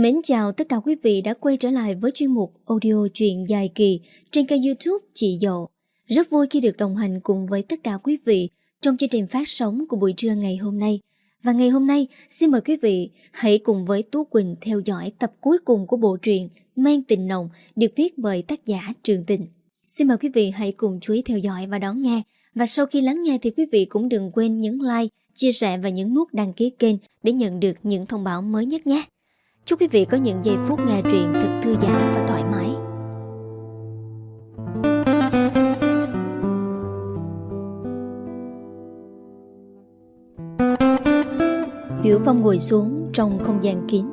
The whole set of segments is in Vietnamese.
Mến chào tất cả quý vị đã quay trở lại với chuyên mục audio truyện dài kỳ trên kênh youtube Chị Dậu. Rất vui khi được đồng hành cùng với tất cả quý vị trong chương trình phát sóng của buổi trưa ngày hôm nay. Và ngày hôm nay, xin mời quý vị hãy cùng với Tú Quỳnh theo dõi tập cuối cùng của bộ truyện Mang tình nồng được viết bởi tác giả Trường Tình. Xin mời quý vị hãy cùng chú ý theo dõi và đón nghe. Và sau khi lắng nghe thì quý vị cũng đừng quên nhấn like, chia sẻ và nhấn nút đăng ký kênh để nhận được những thông báo mới nhất nhé. Chúc quý vị có những giây phút nghe truyện thật thư giãn và thoải mái. Hiểu Phong ngồi xuống trong không gian kín.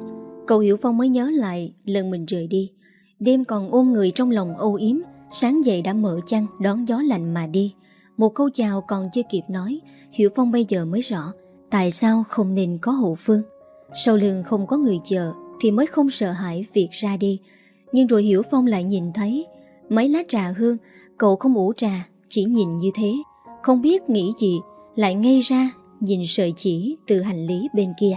Cậu Hiểu Phong mới nhớ lại lần mình rời đi. Đêm còn ôm người trong lòng âu yếm, sáng dậy đã mở chăn đón gió lạnh mà đi. Một câu chào còn chưa kịp nói, Hiểu Phong bây giờ mới rõ tại sao không nên có hậu phương. Sau lưng không có người chờ thì mới không sợ hãi việc ra đi. Nhưng rồi Hiểu Phong lại nhìn thấy mấy lá trà hương, cậu không ủ trà, chỉ nhìn như thế. Không biết nghĩ gì, lại ngay ra nhìn sợi chỉ từ hành lý bên kia.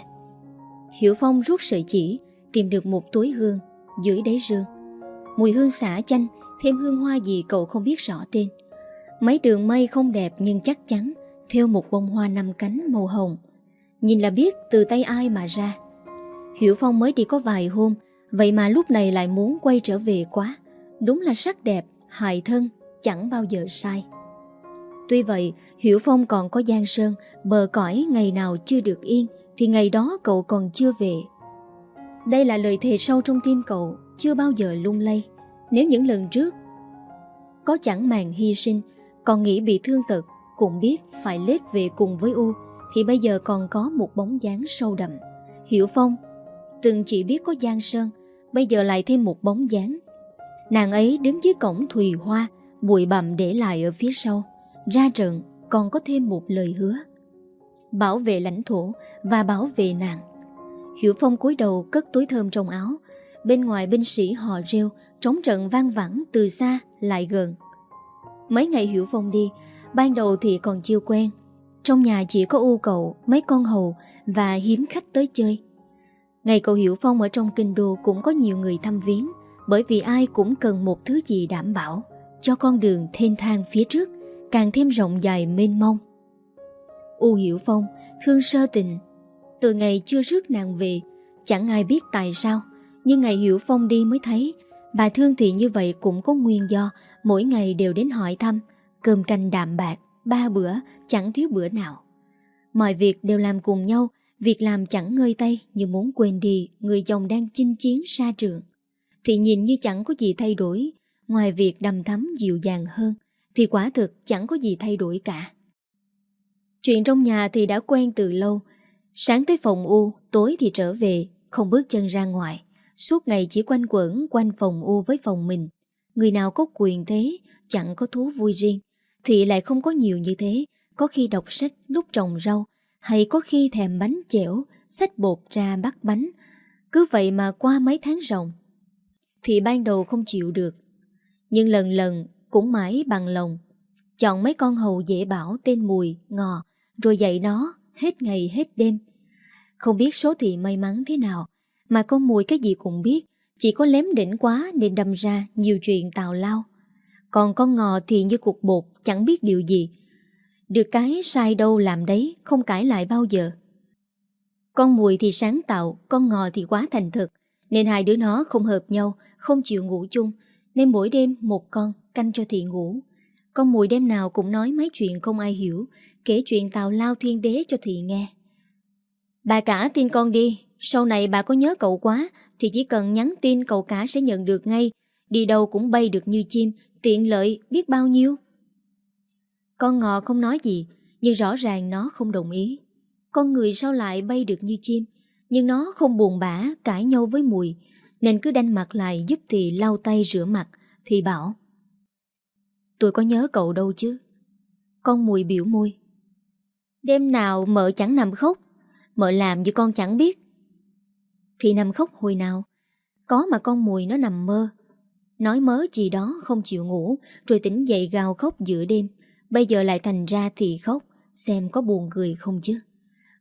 Hiểu Phong rút sợi chỉ, tìm được một túi hương dưới đáy rương. Mùi hương xả chanh, thêm hương hoa gì cậu không biết rõ tên. Mấy đường mây không đẹp nhưng chắc chắn, theo một bông hoa năm cánh màu hồng. Nhìn là biết từ tay ai mà ra. Hiểu Phong mới đi có vài hôm Vậy mà lúc này lại muốn quay trở về quá. Đúng là sắc đẹp, hại thân Chẳng bao giờ sai. Tuy vậy Hiểu Phong còn có Giang Sơn Bờ cõi ngày nào chưa được yên Thì ngày đó cậu còn chưa về. Đây là lời thề sâu trong tim cậu Chưa bao giờ lung lay. Nếu những lần trước Có chẳng màng hy sinh Còn nghĩ bị thương tật Cũng biết phải lết về cùng với U Thì bây giờ còn có một bóng dáng sâu đậm. Hiểu Phong Từng chỉ biết có Giang Sơn, Bây giờ lại thêm một bóng dáng. Nàng ấy đứng dưới cổng Thùy Hoa, Bụi bặm để lại ở phía sau. Ra trận, còn có thêm một lời hứa. Bảo vệ lãnh thổ Và bảo vệ nàng. Hiểu Phong cúi đầu cất túi thơm trong áo. Bên ngoài binh sĩ họ rêu, Trống trận vang vẳng từ xa lại gần. Mấy ngày Hiểu Phong đi, Ban đầu thì còn chưa quen. Trong nhà chỉ có u cậu, Mấy con hầu Và hiếm khách tới chơi. Ngày cậu Hiểu Phong ở trong kinh đô cũng có nhiều người thăm viếng, bởi vì ai cũng cần một thứ gì đảm bảo, cho con đường thênh thang phía trước, càng thêm rộng dài mênh mông. U Hiểu Phong thương sơ tình, từ ngày chưa rước nàng về, chẳng ai biết tại sao, nhưng ngày Hiểu Phong đi mới thấy, bà thương thì như vậy cũng có nguyên do, mỗi ngày đều đến hỏi thăm, cơm canh đạm bạc, ba bữa, chẳng thiếu bữa nào. Mọi việc đều làm cùng nhau Việc làm chẳng ngơi tay như muốn quên đi người chồng đang chinh chiến xa trường. Thì nhìn như chẳng có gì thay đổi, ngoài việc đầm thắm dịu dàng hơn, thì quả thực chẳng có gì thay đổi cả. Chuyện trong nhà thì đã quen từ lâu, sáng tới phòng U, tối thì trở về, không bước chân ra ngoài. Suốt ngày chỉ quanh quẩn quanh phòng U với phòng mình. Người nào có quyền thế, chẳng có thú vui riêng, thì lại không có nhiều như thế, có khi đọc sách lúc trồng rau, hay có khi thèm bánh chẻo, xách bột ra bắt bánh. Cứ vậy mà qua mấy tháng ròng. Thì ban đầu không chịu được. Nhưng lần lần cũng mãi bằng lòng. Chọn mấy con hầu dễ bảo tên Mùi, Ngò, rồi dạy nó hết ngày hết đêm. Không biết số thị may mắn thế nào, mà con Mùi cái gì cũng biết, chỉ có lém đỉnh quá nên đâm ra nhiều chuyện tào lao. Còn con Ngò thì như cục bột, chẳng biết điều gì, được cái sai đâu làm đấy, Không cãi lại bao giờ. Con mùi thì sáng tạo, Con ngò thì quá thành thực, Nên hai đứa nó không hợp nhau, Không chịu ngủ chung. Nên mỗi đêm một con canh cho thị ngủ. Con mùi đêm nào cũng nói mấy chuyện không ai hiểu, Kể chuyện tào lao thiên đế cho thị nghe. Bà cả tin con đi, Sau này bà có nhớ cậu quá, Thì chỉ cần nhắn tin cậu cả sẽ nhận được ngay. Đi đâu cũng bay được như chim, Tiện lợi biết bao nhiêu con ngò không nói gì, nhưng rõ ràng nó không đồng ý. Con người sao lại bay được như chim, nhưng nó không buồn bã cãi nhau với mùi, nên cứ đanh mặt lại giúp thì lau tay rửa mặt, thì bảo. Tôi có nhớ cậu đâu chứ. Con mùi biểu môi. Đêm nào mợ chẳng nằm khóc, mợ làm như con chẳng biết. Thì nằm khóc hồi nào, có mà con mùi nó nằm mơ. Nói mớ gì đó không chịu ngủ, rồi tỉnh dậy gào khóc giữa đêm. Bây giờ lại thành ra thì khóc, Xem có buồn cười không chứ.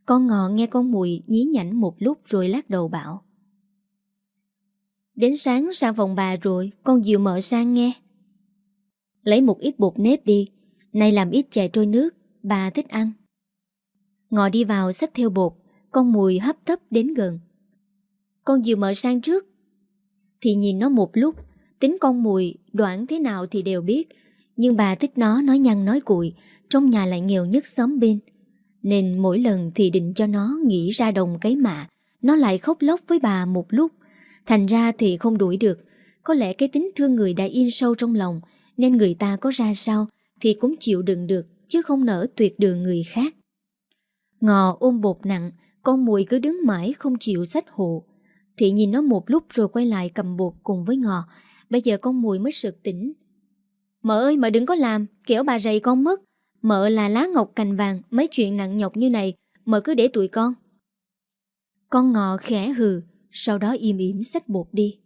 Con ngọ nghe con mùi nhí nhảnh một lúc rồi lát đầu bảo. Đến sáng sang phòng bà rồi, Con dịu mở sang nghe. Lấy một ít bột nếp đi Này làm ít chè trôi nước, Bà thích ăn. Ngọ đi vào xách theo bột, Con mùi hấp tấp đến gần. Con dịu mở sang trước. Thì nhìn nó một lúc, Tính con mùi đoạn thế nào thì đều biết nhưng bà thích nó nói nhăn nói cuội Trong nhà lại nghèo nhất xóm bên. Nên mỗi lần thì định cho nó nghĩ ra đồng cấy mạ, Nó lại khóc lóc với bà một lúc. Thành ra thì không đuổi được. Có lẽ cái tính thương người đã in sâu trong lòng, Nên người ta có ra sao Thì cũng chịu đựng được, Chứ không nở tuyệt đường người khác. Ngò ôm bột nặng, Con mùi cứ đứng mãi không chịu sách hộ. Thị nhìn nó một lúc rồi quay lại cầm bột cùng với ngò. Bây giờ con mùi mới sực tỉnh. Mợ ơi, mợ đừng có làm Kiểu bà rầy con mất. Mợ là lá ngọc cành vàng, Mấy chuyện nặng nhọc như này, Mợ cứ để tụi con. Con ngọ khẽ hừ, Sau đó im ỉm xách bột đi.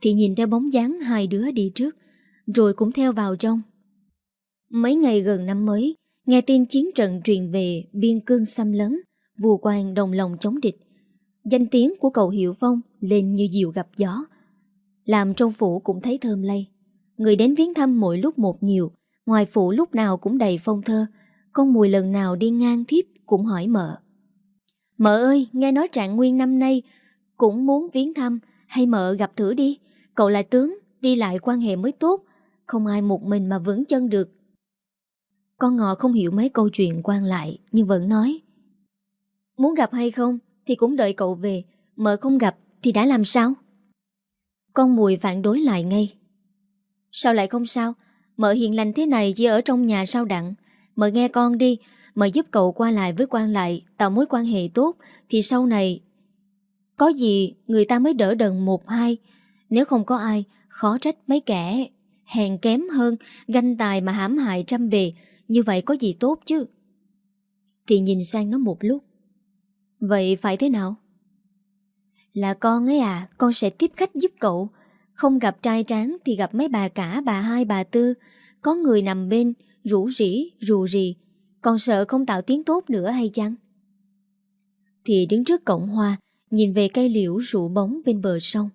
Thì nhìn theo bóng dáng hai đứa đi trước, Rồi cũng theo vào trong. Mấy ngày gần năm mới, Nghe tin chiến trận truyền về Biên cương xâm lấn Vù quan đồng lòng chống địch. Danh tiếng của cậu Hiệu Phong Lên như diều gặp gió. Làm trong phủ cũng thấy thơm lây. Người đến viếng thăm mỗi lúc một nhiều, Ngoài phủ lúc nào cũng đầy phong thơ. Con mùi lần nào đi ngang thiếp Cũng hỏi mợ. Mợ ơi, nghe nói trạng nguyên năm nay Cũng muốn viếng thăm, Hay mợ gặp thử đi. Cậu là tướng, đi lại quan hệ mới tốt, Không ai một mình mà vững chân được. Con ngọ không hiểu mấy câu chuyện quan lại, Nhưng vẫn nói. Muốn gặp hay không Thì cũng đợi cậu về, Mợ không gặp thì đã làm sao? Con mùi phản đối lại ngay. Sao lại không sao? Mợ hiền lành thế này chỉ ở trong nhà sao đặng? Mợ nghe con đi, Mợ giúp cậu qua lại với quan lại, Tạo mối quan hệ tốt, Thì sau này Có gì người ta mới đỡ đần một hai. Nếu không có ai, Khó trách mấy kẻ Hèn kém hơn, Ganh tài mà hãm hại trăm bề, Như vậy có gì tốt chứ? Thì nhìn sang nó một lúc. Vậy phải thế nào? Là con ấy à Con sẽ tiếp khách giúp cậu. Không gặp trai tráng thì gặp mấy bà cả, Bà hai, bà tư. Có người nằm bên, rủ rỉ, rù rì. Còn sợ không tạo tiếng tốt nữa hay chăng? Thì đứng trước cổng hoa, Nhìn về cây liễu rụ bóng bên bờ sông.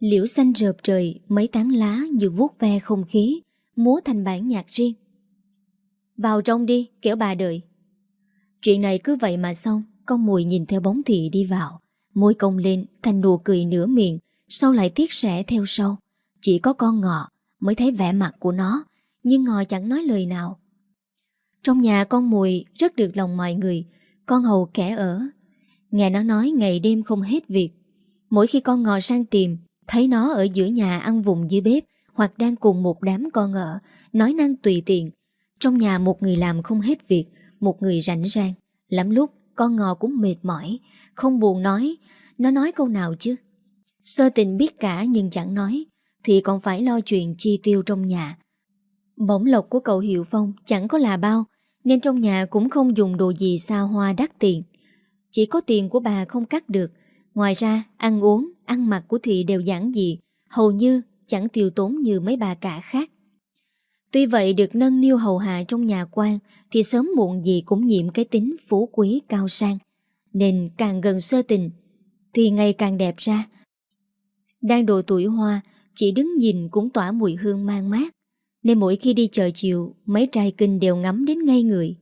Liễu xanh rợp trời, Mấy tán lá như vuốt ve không khí, Múa thành bản nhạc riêng. Vào trong đi kéo bà đợi. Chuyện này cứ vậy mà xong, Con mùi nhìn theo bóng thị đi vào. Môi cong lên, thành nụ cười nửa miệng. Sau lại tiếc rẽ theo sau. Chỉ có con ngọ mới thấy vẻ mặt của nó, Nhưng ngọ chẳng nói lời nào. Trong nhà con mùi rất được lòng mọi người, Con hầu kẻ ở. Nghe nó nói ngày đêm không hết việc. Mỗi khi con ngọ sang tìm, Thấy nó ở giữa nhà ăn vùng dưới bếp, Hoặc đang cùng một đám con ở, Nói năng tùy tiện. Trong nhà một người làm không hết việc, Một người rảnh rang. Lắm lúc, con ngò cũng mệt mỏi, Không buồn nói. Nó nói câu nào chứ? Sơ tình biết cả nhưng chẳng nói, Thì còn phải lo chuyện chi tiêu trong nhà Bổng lộc của cậu Hiệu Phong Chẳng có là bao, Nên trong nhà cũng không dùng đồ gì xa hoa đắt tiền Chỉ có tiền của bà không cắt được Ngoài ra, ăn uống, Ăn mặc của thị đều giản dị, Hầu như chẳng tiêu tốn như mấy bà cả khác Tuy vậy được nâng niu hầu hạ trong nhà quan, thì sớm muộn gì cũng nhiễm cái tính phú quý cao sang. Nên càng gần sơ tình, thì ngày càng đẹp ra. Đang độ tuổi hoa, chỉ đứng nhìn cũng tỏa mùi hương mang mát. Nên mỗi khi đi chợ chiều, mấy trai kinh đều ngắm đến ngay người.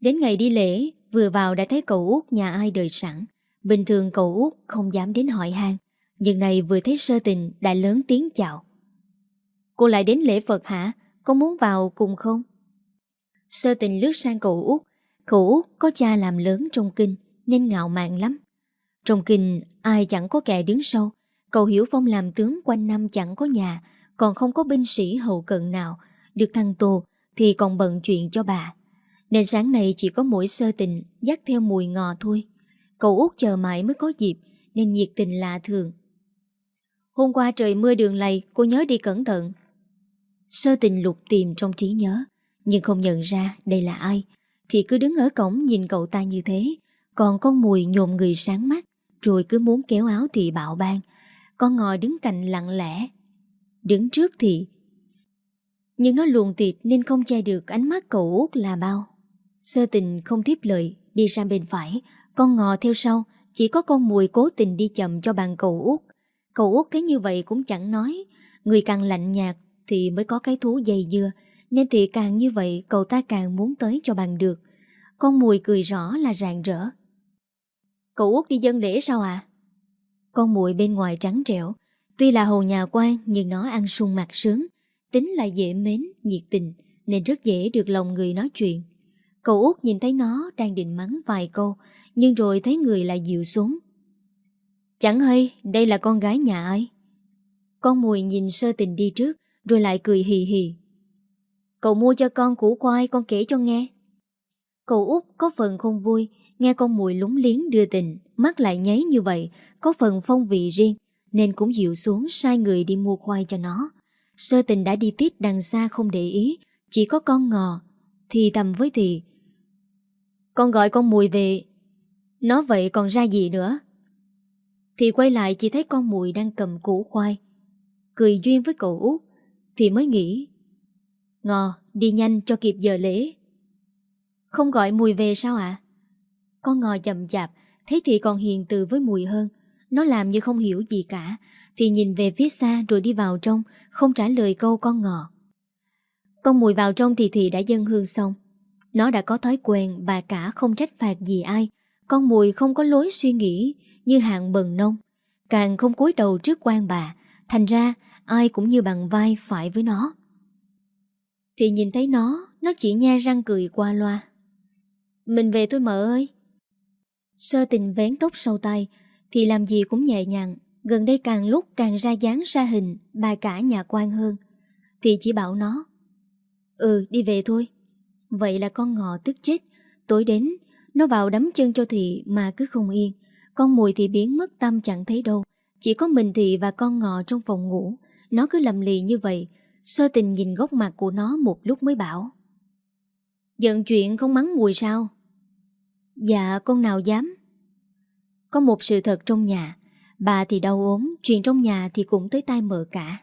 Đến ngày đi lễ, vừa vào đã thấy cậu út nhà ai đợi sẵn. Bình thường cậu út không dám đến hỏi han Nhưng này vừa thấy sơ tình đã lớn tiếng chào. Cô lại đến lễ Phật hả? Có muốn vào cùng không? Sơ tình lướt sang cậu út Cậu út có cha làm lớn trong kinh Nên ngạo mạn lắm Trong kinh ai chẳng có kẻ đứng sau Cậu Hiểu Phong làm tướng quanh năm chẳng có nhà, Còn không có binh sĩ hậu cận nào. Được thăng tô Thì còn bận chuyện cho bà. Nên sáng nay chỉ có mỗi sơ tình Dắt theo mùi ngò thôi. Cậu út chờ mãi mới có dịp, Nên nhiệt tình lạ thường. Hôm qua trời mưa đường lầy, Cô nhớ đi cẩn thận. Sơ tình lục tìm trong trí nhớ, Nhưng không nhận ra đây là ai. Thì cứ đứng ở cổng nhìn cậu ta như thế, Còn con mùi nhồm người sáng mắt, Rồi cứ muốn kéo áo thì bạo bang con ngồi đứng cạnh lặng lẽ. Đứng trước thì, Nhưng nó luồn tiệt nên không che được ánh mắt cậu út là bao. Sơ tình không tiếp lời, Đi sang bên phải. Con ngò theo sau, Chỉ có con mùi cố tình đi chậm cho bàn cậu út. Cậu út thấy như vậy cũng chẳng nói. Người càng lạnh nhạt thì mới có cái thú dày dưa, Nên thì càng như vậy cậu ta càng muốn tới cho bằng được. Con mùi cười rõ là rạng rỡ. Cậu út đi dân lễ sao à? Con muội bên ngoài trắng trẻo. Tuy là hầu nhà quan nhưng nó ăn sung mặt sướng. Tính là dễ mến, nhiệt tình Nên rất dễ được lòng người nói chuyện. Cậu út nhìn thấy nó đang định mắng vài câu Nhưng rồi thấy người lại dịu xuống. Chẳng hay đây là con gái nhà ai? Con mùi nhìn sơ tình đi trước Rồi lại cười hì hì. Cậu mua cho con củ khoai con kể cho nghe. Cậu út có phần không vui Nghe con mùi lúng liếng đưa tình. Mắt lại nháy như vậy, Có phần phong vị riêng, Nên cũng dịu xuống sai người đi mua khoai cho nó. Sơ tình đã đi tít đằng xa không để ý, Chỉ có con ngò, Thì tầm với thì, Con gọi con mùi về. Nó vậy còn ra gì nữa? Thì quay lại chỉ thấy con mùi đang cầm củ khoai, Cười duyên với cậu út, Thì mới nghĩ, Ngò, đi nhanh cho kịp giờ lễ. Không gọi mùi về sao ạ? Con ngò chậm chạp Thấy thì còn hiền từ với mùi hơn. Nó làm như không hiểu gì cả. Thì nhìn về phía xa rồi đi vào trong, Không trả lời câu con ngò Con mùi vào trong thì thì đã dân hương xong. Nó đã có thói quen Bà cả không trách phạt gì ai. Con mùi không có lối suy nghĩ Như hạng bần nông. Càng không cúi đầu trước quan bà, Thành ra ai cũng như bằng vai phải với nó. Thì nhìn thấy nó Nó chỉ nha răng cười qua loa. Mình về thôi mợ ơi. Sơ tình vén tóc sau tay Thì làm gì cũng nhẹ nhàng, Gần đây càng lúc càng ra dáng, ra hình, Bà cả nhà quan hơn. Thì chỉ bảo nó Ừ đi về thôi. Vậy là con ngọ tức chết, Tối đến Nó vào đấm chân cho thị mà cứ không yên. Con mùi thì biến mất, tâm chẳng thấy đâu. Chỉ có mình thị và con ngọ trong phòng ngủ. Nó cứ lầm lì như vậy, Sơ tình nhìn góc mặt của nó một lúc mới bảo, Giận chuyện không mắng mùi sao? Dạ con nào dám? Có một sự thật trong nhà, Bà thì đau ốm, Chuyện trong nhà thì cũng tới tai mợ cả.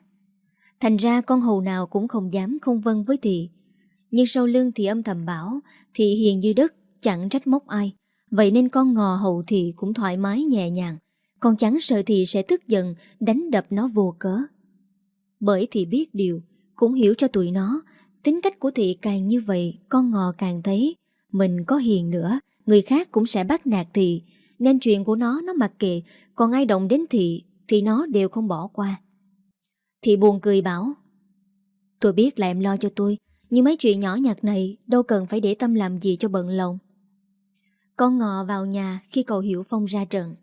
Thành ra con hầu nào cũng không dám, không vân với thị Nhưng sau lưng thì âm thầm bảo, Thị hiền như đất, Chẳng trách móc ai. Vậy nên con ngò hầu thị cũng thoải mái nhẹ nhàng. Con chẳng sợ thị sẽ tức giận, Đánh đập nó vô cớ. Bởi thị biết điều, Cũng hiểu cho tụi nó, Tính cách của thị càng như vậy, Con ngò càng thấy Mình có hiền nữa. Người khác cũng sẽ bắt nạt thị Nên chuyện của nó nó mặc kệ, Còn ai động đến thị Thì nó đều không bỏ qua. Thị buồn cười bảo, Tôi biết là em lo cho tôi, Nhưng mấy chuyện nhỏ nhặt này Đâu cần phải để tâm làm gì cho bận lòng. Con ngọ vào nhà Khi cậu Hiểu Phong ra trận.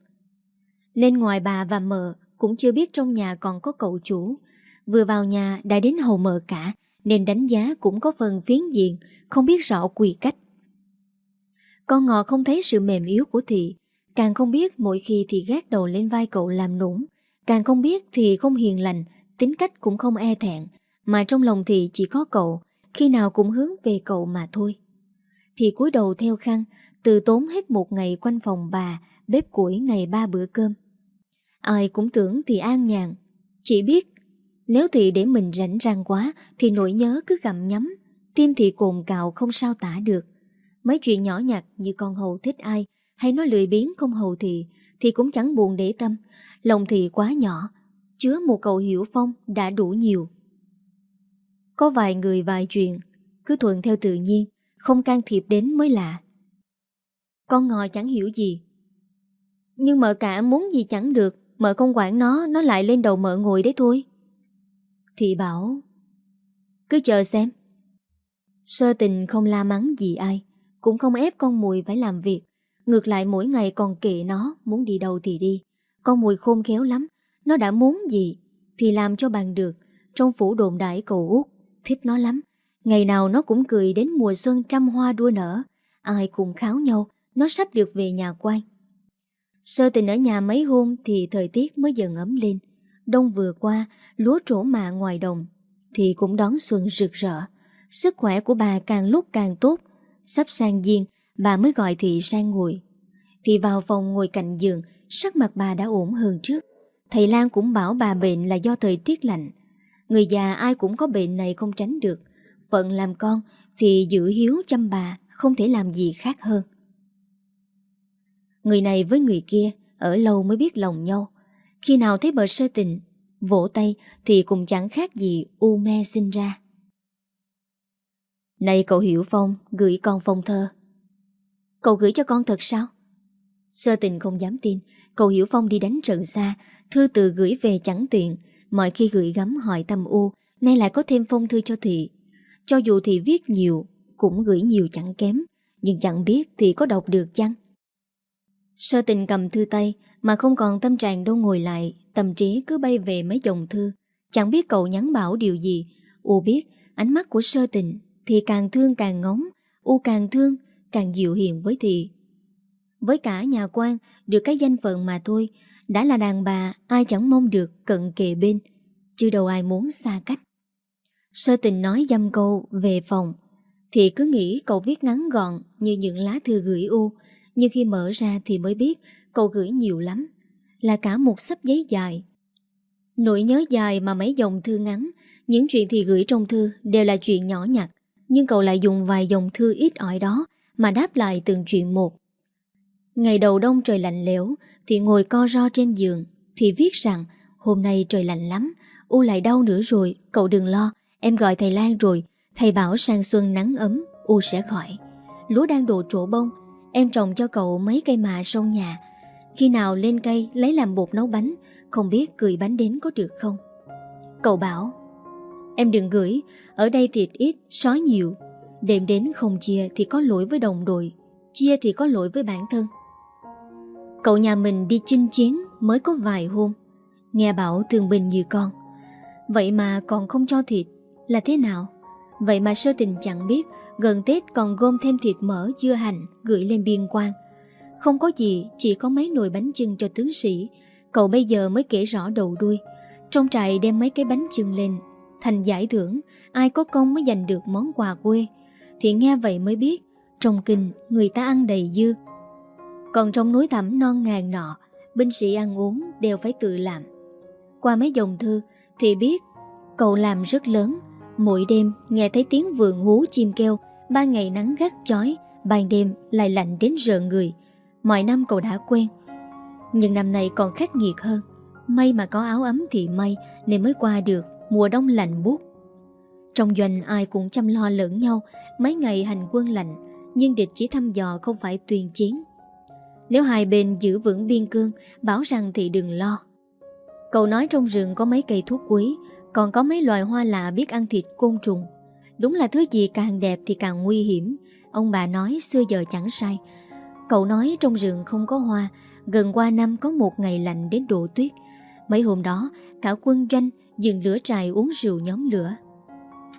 Nên ngoài bà và mợ Cũng chưa biết trong nhà còn có cậu chủ. Vừa vào nhà đã đến hầu mợ cả, Nên đánh giá cũng có phần phiến diện, Không biết rõ quy cách con ngọ không thấy sự mềm yếu của thị. Càng không biết mỗi khi thị gác đầu lên vai cậu làm nũng, Càng không biết thì không hiền lành, Tính cách cũng không e thẹn, Mà trong lòng thị chỉ có cậu, Khi nào cũng hướng về cậu mà thôi. Thị cúi đầu theo khăn, Từ tốn hết một ngày quanh phòng bà, Bếp củi ngày ba bữa cơm. Ai cũng tưởng thì an nhàn. Chỉ biết, Nếu thị để mình rảnh rang quá, Thì nỗi nhớ cứ gặm nhắm Tim thị cồn cào không sao tả được. Mấy chuyện nhỏ nhặt như con hầu thích ai hay nó lười biếng không hầu thì thì cũng chẳng buồn để tâm. Lòng thì quá nhỏ, chứa một cậu hiểu phong đã đủ nhiều. Có vài người vài chuyện, cứ thuận theo tự nhiên, không can thiệp đến mới lạ. Con ngò chẳng hiểu gì. Nhưng mợ cả muốn gì chẳng được, mợ không quản nó, nó lại lên đầu mợ ngồi đấy thôi. thị bảo, cứ chờ xem. Sơ tình không la mắng gì ai. Cũng không ép con mùi phải làm việc. Ngược lại mỗi ngày còn kệ nó, Muốn đi đâu thì đi. Con mùi khôn khéo lắm, Nó đã muốn gì thì làm cho bằng được. Trong phủ đồn đại cầu út Thích nó lắm. Ngày nào nó cũng cười đến mùa xuân trăm hoa đua nở. Ai cùng kháo nhau, Nó sắp được về nhà quay Sơ tình ở nhà mấy hôm Thì thời tiết mới dần ấm lên. Đông vừa qua, Lúa trổ mạ ngoài đồng Thì cũng đón xuân rực rỡ. Sức khỏe của bà càng lúc càng tốt Sắp sang giên Bà mới gọi Thị sang ngồi. Thị vào phòng ngồi cạnh giường, Sắc mặt bà đã ổn hơn trước. Thầy Lan cũng bảo bà bệnh là do thời tiết lạnh. Người già ai cũng có bệnh này không tránh được. Phận làm con Thì giữ hiếu chăm bà, Không thể làm gì khác hơn. Người này với người kia, Ở lâu mới biết lòng nhau. Khi nào thấy bờ sơ tình, Vỗ tay thì cũng chẳng khác gì U me sinh ra. Này cậu Hiểu Phong, Gửi con phong thơ. Cậu gửi cho con thật sao? Sơ tình không dám tin, Cậu Hiểu Phong đi đánh trận xa, Thư từ gửi về chẳng tiện. Mọi khi gửi gắm hỏi tâm u, Nay lại có thêm phong thư cho thị. Cho dù thị viết nhiều, Cũng gửi nhiều chẳng kém, Nhưng chẳng biết thị có đọc được chăng? Sơ tình cầm thư tay, Mà không còn tâm trạng đâu ngồi lại, Tâm trí cứ bay về mấy dòng thư. Chẳng biết cậu nhắn bảo điều gì, U biết ánh mắt của sơ tình thì càng thương càng ngóng, U càng thương, càng dịu hiền với thị. Với cả nhà quan, Được cái danh phận mà thôi, Đã là đàn bà, ai chẳng mong được cận kề bên, Chứ đâu ai muốn xa cách. Sơ tình nói dăm câu về phòng, Thì cứ nghĩ cậu viết ngắn gọn Như những lá thư gửi U, Nhưng khi mở ra thì mới biết Cậu gửi nhiều lắm, Là cả một sắp giấy dài. Nỗi nhớ dài mà mấy dòng thư ngắn, Những chuyện thì gửi trong thư Đều là chuyện nhỏ nhặt. Nhưng cậu lại dùng vài dòng thư ít ỏi đó Mà đáp lại từng chuyện một. Ngày đầu đông trời lạnh lẽo, Thì ngồi co ro trên giường, Thì viết rằng, hôm nay trời lạnh lắm, U lại đau nữa rồi, Cậu đừng lo, Em gọi thầy Lan rồi, Thầy bảo sang xuân nắng ấm, U sẽ khỏi. Lúa đang đổ trổ bông, Em trồng cho cậu mấy cây mạ sau nhà. Khi nào lên cây lấy làm bột nấu bánh, Không biết cười bánh đến có được không? Cậu bảo Em đừng gửi Ở đây thịt ít, sói nhiều. Đêm đến không chia thì có lỗi với đồng đội Chia thì có lỗi với bản thân. Cậu nhà mình đi chinh chiến Mới có vài hôm. Nghe bảo thương bình như con. Vậy mà còn không cho thịt Là thế nào? Vậy mà sơ tình chẳng biết Gần Tết còn gom thêm thịt mỡ dưa hành Gửi lên biên quan. Không có gì Chỉ có mấy nồi bánh chưng cho tướng sĩ. Cậu bây giờ mới kể rõ đầu đuôi. Trong trại đem mấy cái bánh chưng lên Thành giải thưởng, Ai có công mới giành được món quà quê. Thì nghe vậy mới biết, Trong kinh, người ta ăn đầy dư. Còn trong núi thẳm non ngàn nọ, Binh sĩ ăn uống đều phải tự làm. Qua mấy dòng thư, Thì biết, cậu làm rất lớn. Mỗi đêm, nghe thấy tiếng vườn hú chim kêu, Ba ngày nắng gắt chói, Ban đêm lại lạnh đến rợn người. Mọi năm cậu đã quen. Nhưng năm nay còn khắc nghiệt hơn. May mà có áo ấm thì may, Nên mới qua được mùa đông lạnh buốt. Trong doanh, ai cũng chăm lo lẫn nhau, Mấy ngày hành quân lạnh, Nhưng địch chỉ thăm dò không phải tuyên chiến. Nếu hai bên giữ vững biên cương, Bảo rằng thì đừng lo. Cậu nói trong rừng có mấy cây thuốc quý, Còn có mấy loài hoa lạ biết ăn thịt côn trùng. Đúng là thứ gì càng đẹp thì càng nguy hiểm, Ông bà nói xưa giờ chẳng sai. Cậu nói trong rừng không có hoa, Gần qua năm có một ngày lạnh đến độ tuyết. Mấy hôm đó, Cả quân doanh dừng lửa trại uống rượu nhóm lửa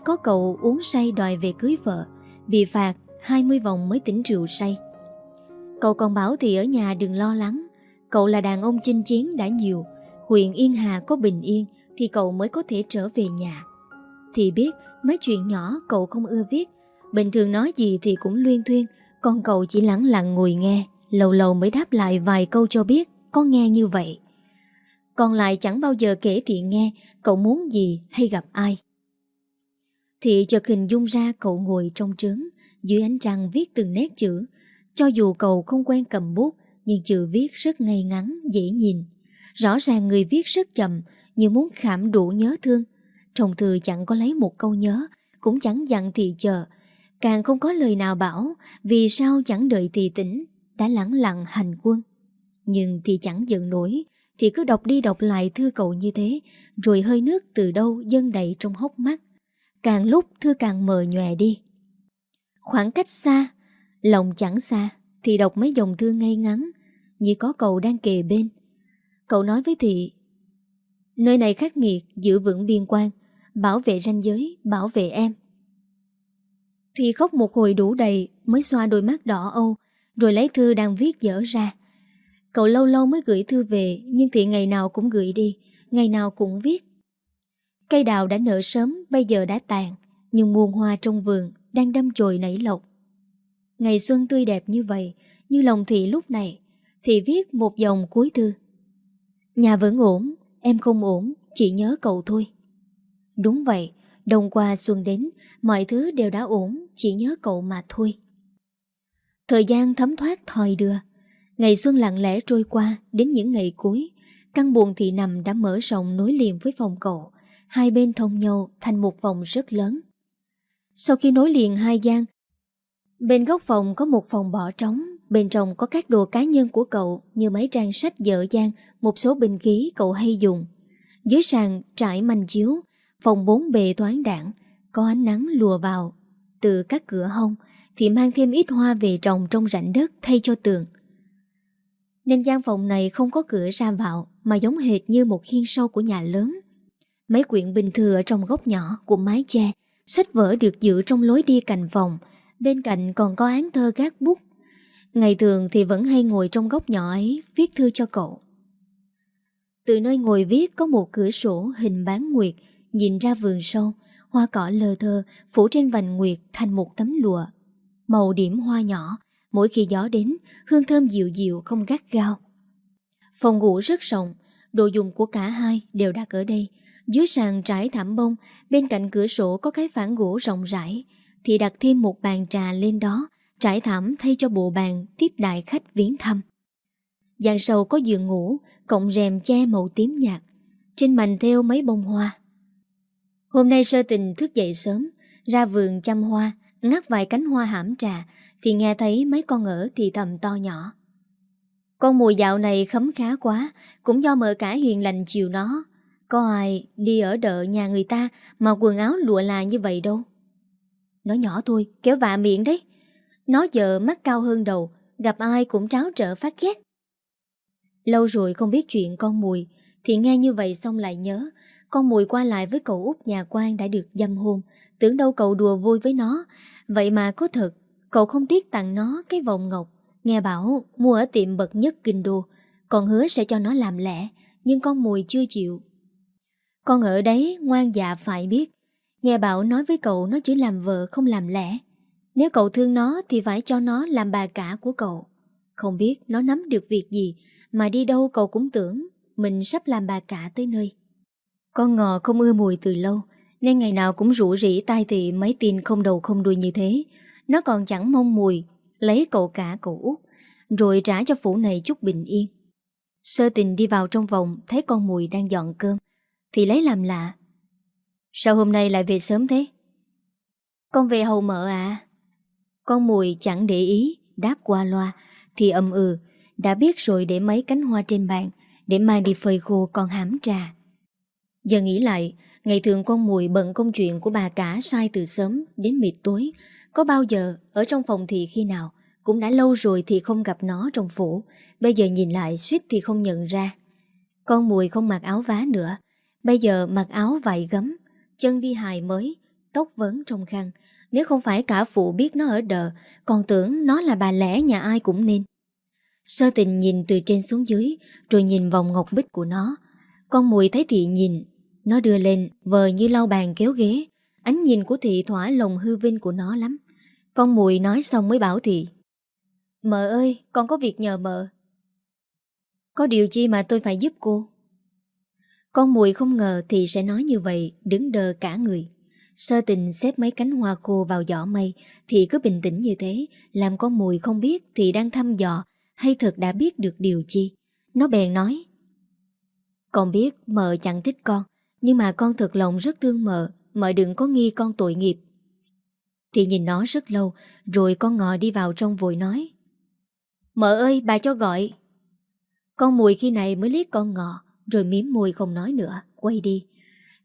Có cậu uống say đòi về cưới vợ Bị phạt 20 vòng mới tỉnh rượu say Cậu còn bảo thì ở nhà đừng lo lắng Cậu là đàn ông chinh chiến đã nhiều huyện Yên Hà có bình yên thì cậu mới có thể trở về nhà. Thì biết mấy chuyện nhỏ cậu không ưa viết, bình thường nói gì thì cũng luyên thuyên, còn cậu chỉ lắng lặng ngồi nghe, lâu lâu mới đáp lại vài câu cho biết có nghe như vậy. Còn lại chẳng bao giờ kể thì nghe cậu muốn gì hay gặp ai. Thị chợt hình dung ra cậu ngồi trong trướng, dưới ánh trăng viết từng nét chữ. Cho dù cậu không quen cầm bút, nhưng chữ viết rất ngay ngắn, dễ nhìn. Rõ ràng người viết rất chậm Như muốn khảm đủ nhớ thương Trong thư chẳng có lấy một câu nhớ Cũng chẳng dặn thị chờ Càng không có lời nào bảo Vì sao chẳng đợi thị tỉnh Đã lẳng lặng hành quân Nhưng thị chẳng giận nổi thì cứ đọc đi đọc lại thư cậu như thế, Rồi hơi nước từ đâu dâng đầy trong hốc mắt. Càng lúc thư càng mờ nhòe đi. Khoảng cách xa, Lòng chẳng xa, Thì đọc mấy dòng thư ngay ngắn, Như có cậu đang kề bên. Cậu nói với Thị, Nơi này khắc nghiệt giữ vững biên quan, Bảo vệ ranh giới, Bảo vệ em. Thị khóc một hồi đủ đầy Mới xoa đôi mắt đỏ âu, Rồi lấy thư đang viết dở ra. Cậu lâu lâu mới gửi thư về Nhưng Thị ngày nào cũng gửi đi Ngày nào cũng viết Cây đào đã nở sớm Bây giờ đã tàn Nhưng muôn hoa trong vườn Đang đâm chồi nảy lộc Ngày xuân tươi đẹp như vậy Như lòng Thị lúc này Thị viết một dòng cuối thư Nhà vẫn ổn, em không ổn, chỉ nhớ cậu thôi. Đúng vậy, đông qua xuân đến, mọi thứ đều đã ổn, chỉ nhớ cậu mà thôi. Thời gian thấm thoát thòi đưa, ngày xuân lặng lẽ trôi qua đến những ngày cuối, Căn buồn thị nằm đã mở rộng nối liền với phòng cậu. Hai bên thông nhau thành một phòng rất lớn. Sau khi nối liền hai gian Bên góc phòng có một phòng bỏ trống Bên trong có các đồ cá nhân của cậu Như mấy trang sách dở dang Một số bình khí cậu hay dùng. Dưới sàn trải manh chiếu Phòng bốn bề toán đảng Có ánh nắng lùa vào. Từ các cửa hông Thì mang thêm ít hoa về trồng trong rảnh đất Thay cho tường. Nên gian phòng này không có cửa ra vào, Mà giống hệt như một khiên sâu của nhà lớn. Mấy quyển bình thừa ở trong góc nhỏ của mái che, Sách vở được giữ trong lối đi cạnh phòng, Bên cạnh còn có án thơ gác bút. Ngày thường thì vẫn hay ngồi trong góc nhỏ ấy Viết thư cho cậu. Từ nơi ngồi viết có một cửa sổ hình bán nguyệt, Nhìn ra vườn sâu, Hoa cỏ lờ thơ Phủ trên vành nguyệt thành một tấm lụa. Màu điểm hoa nhỏ Mỗi khi gió đến, Hương thơm dịu dịu, không gắt gao. Phòng ngủ rất rộng, Đồ dùng của cả hai đều đặt ở đây. Dưới sàn trải thảm bông, Bên cạnh cửa sổ có cái phản gỗ rộng rãi. Thì đặt thêm một bàn trà lên đó, Trải thảm thay cho bộ bàn Tiếp đại khách viếng thăm. Giàn sầu có giường ngủ Cộng rèm che màu tím nhạt. Trên mành theo mấy bông hoa. Hôm nay sơ tình thức dậy sớm, Ra vườn chăm hoa, Ngắt vài cánh hoa hãm trà thì nghe thấy mấy con ở thì thầm to nhỏ. Con mùi dạo này khấm khá quá, Cũng do mợ cả hiền lành chiều nó. Có ai đi ở đợ nhà người ta Mà quần áo lụa là như vậy đâu? Nó nhỏ thôi, Kéo vạ miệng đấy. Nó giờ mắt cao hơn đầu, Gặp ai cũng tráo trở phát ghét. Lâu rồi không biết chuyện con mùi, Thì nghe như vậy xong lại nhớ. Con mùi qua lại với cậu út nhà quan đã được dâm hôn, Tưởng đâu cậu đùa vui với nó. Vậy mà có thật Cậu không tiếc tặng nó cái vòng ngọc. Nghe bảo, mua ở tiệm bậc nhất kinh đô. Còn hứa sẽ cho nó làm lẽ Nhưng con mùi chưa chịu. Con ở đấy, ngoan dạ phải biết. Nghe bảo nói với cậu nó chỉ làm vợ, không làm lẽ Nếu cậu thương nó thì phải cho nó làm bà cả của cậu. Không biết nó nắm được việc gì, Mà đi đâu cậu cũng tưởng Mình sắp làm bà cả tới nơi. Con ngò không ưa mùi từ lâu, Nên ngày nào cũng rủ rỉ tai thị mấy tin không đầu không đuôi như thế. Nó còn chẳng mong mùi, Lấy cậu cả cậu út, Rồi trả cho phủ này chút bình yên. Sơ tình đi vào trong vòng, Thấy con mùi đang dọn cơm, Thì lấy làm lạ. Sao hôm nay lại về sớm thế? Con về hầu mợ à Con mùi chẳng để ý, Đáp qua loa, Thì âm ừ Đã biết rồi để mấy cánh hoa trên bàn, Để mang đi phơi khô con hám trà. Giờ nghĩ lại, Ngày thường con mùi bận công chuyện của bà cả sai từ sớm đến mịt tối có bao giờ, ở trong phòng thì khi nào, Cũng đã lâu rồi thì không gặp nó trong phủ. Bây giờ nhìn lại, suýt thì không nhận ra. Con mùi không mặc áo vá nữa. Bây giờ mặc áo vải gấm, Chân đi hài mới, Tóc vấn trong khăn. Nếu không phải cả phụ biết nó ở đờ, Còn tưởng nó là bà lẽ nhà ai cũng nên. Sơ tình nhìn từ trên xuống dưới, Rồi nhìn vòng ngọc bích của nó. Con mùi thấy thị nhìn, Nó đưa lên, vờ như lau bàn kéo ghế. Ánh nhìn của thị thỏa lòng hư vinh của nó lắm. Con mùi nói xong mới bảo thị. Mợ ơi, con có việc nhờ mợ. Có điều chi mà tôi phải giúp cô? Con mùi không ngờ thị sẽ nói như vậy, Đứng đờ cả người. Sơ tình xếp mấy cánh hoa khô vào giỏ mây thị cứ bình tĩnh như thế, Làm con mùi không biết thị đang thăm dò, Hay thật đã biết được điều chi. Nó bèn nói, Con biết mợ chẳng thích con, Nhưng mà con thật lòng rất thương mợ mời đừng có nghi con tội nghiệp. Thì nhìn nó rất lâu, Rồi con ngọ đi vào trong vội nói. Mợ ơi, bà cho gọi. Con mùi khi này mới liếc con ngọ Rồi miếm mùi không nói nữa, Quay đi.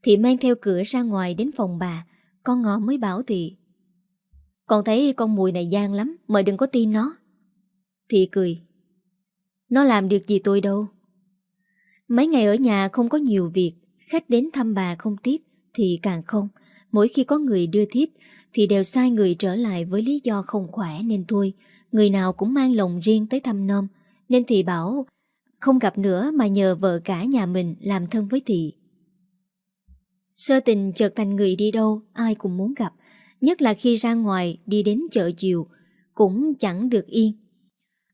Thì mang theo cửa ra ngoài đến phòng bà, Con ngọ mới bảo thị Con thấy con mùi này gian lắm mời đừng có tin nó. Thị cười, Nó làm được gì tôi đâu. Mấy ngày ở nhà không có nhiều việc, Khách đến thăm bà không tiếp thì càng không. Mỗi khi có người đưa tiếp Thì đều sai người trở lại với lý do không khỏe nên thôi. Người nào cũng mang lòng riêng tới thăm nom Nên thị bảo, Không gặp nữa mà nhờ vợ cả nhà mình Làm thân với thị. Sơ tình chợt thành người đi đâu, Ai cũng muốn gặp, Nhất là khi ra ngoài đi đến chợ chiều, Cũng chẳng được yên.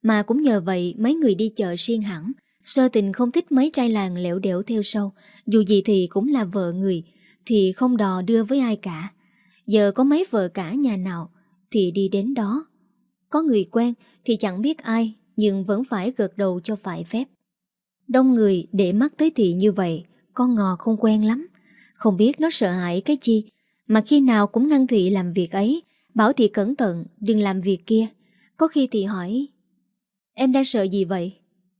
Mà cũng nhờ vậy, mấy người đi chợ riêng hẳn. Sơ tình không thích mấy trai làng lẻo đẻo theo sau, Dù gì thì cũng là vợ người thì không đò đưa với ai cả Giờ có mấy vợ cả nhà nào Thì đi đến đó Có người quen thì chẳng biết ai Nhưng vẫn phải gật đầu cho phải phép Đông người để mắt tới thị như vậy, con ngò không quen lắm. Không biết nó sợ hãi cái chi, mà khi nào cũng ngăn thị làm việc ấy, bảo thị cẩn thận, đừng làm việc kia. Có khi thị hỏi, em đang sợ gì vậy?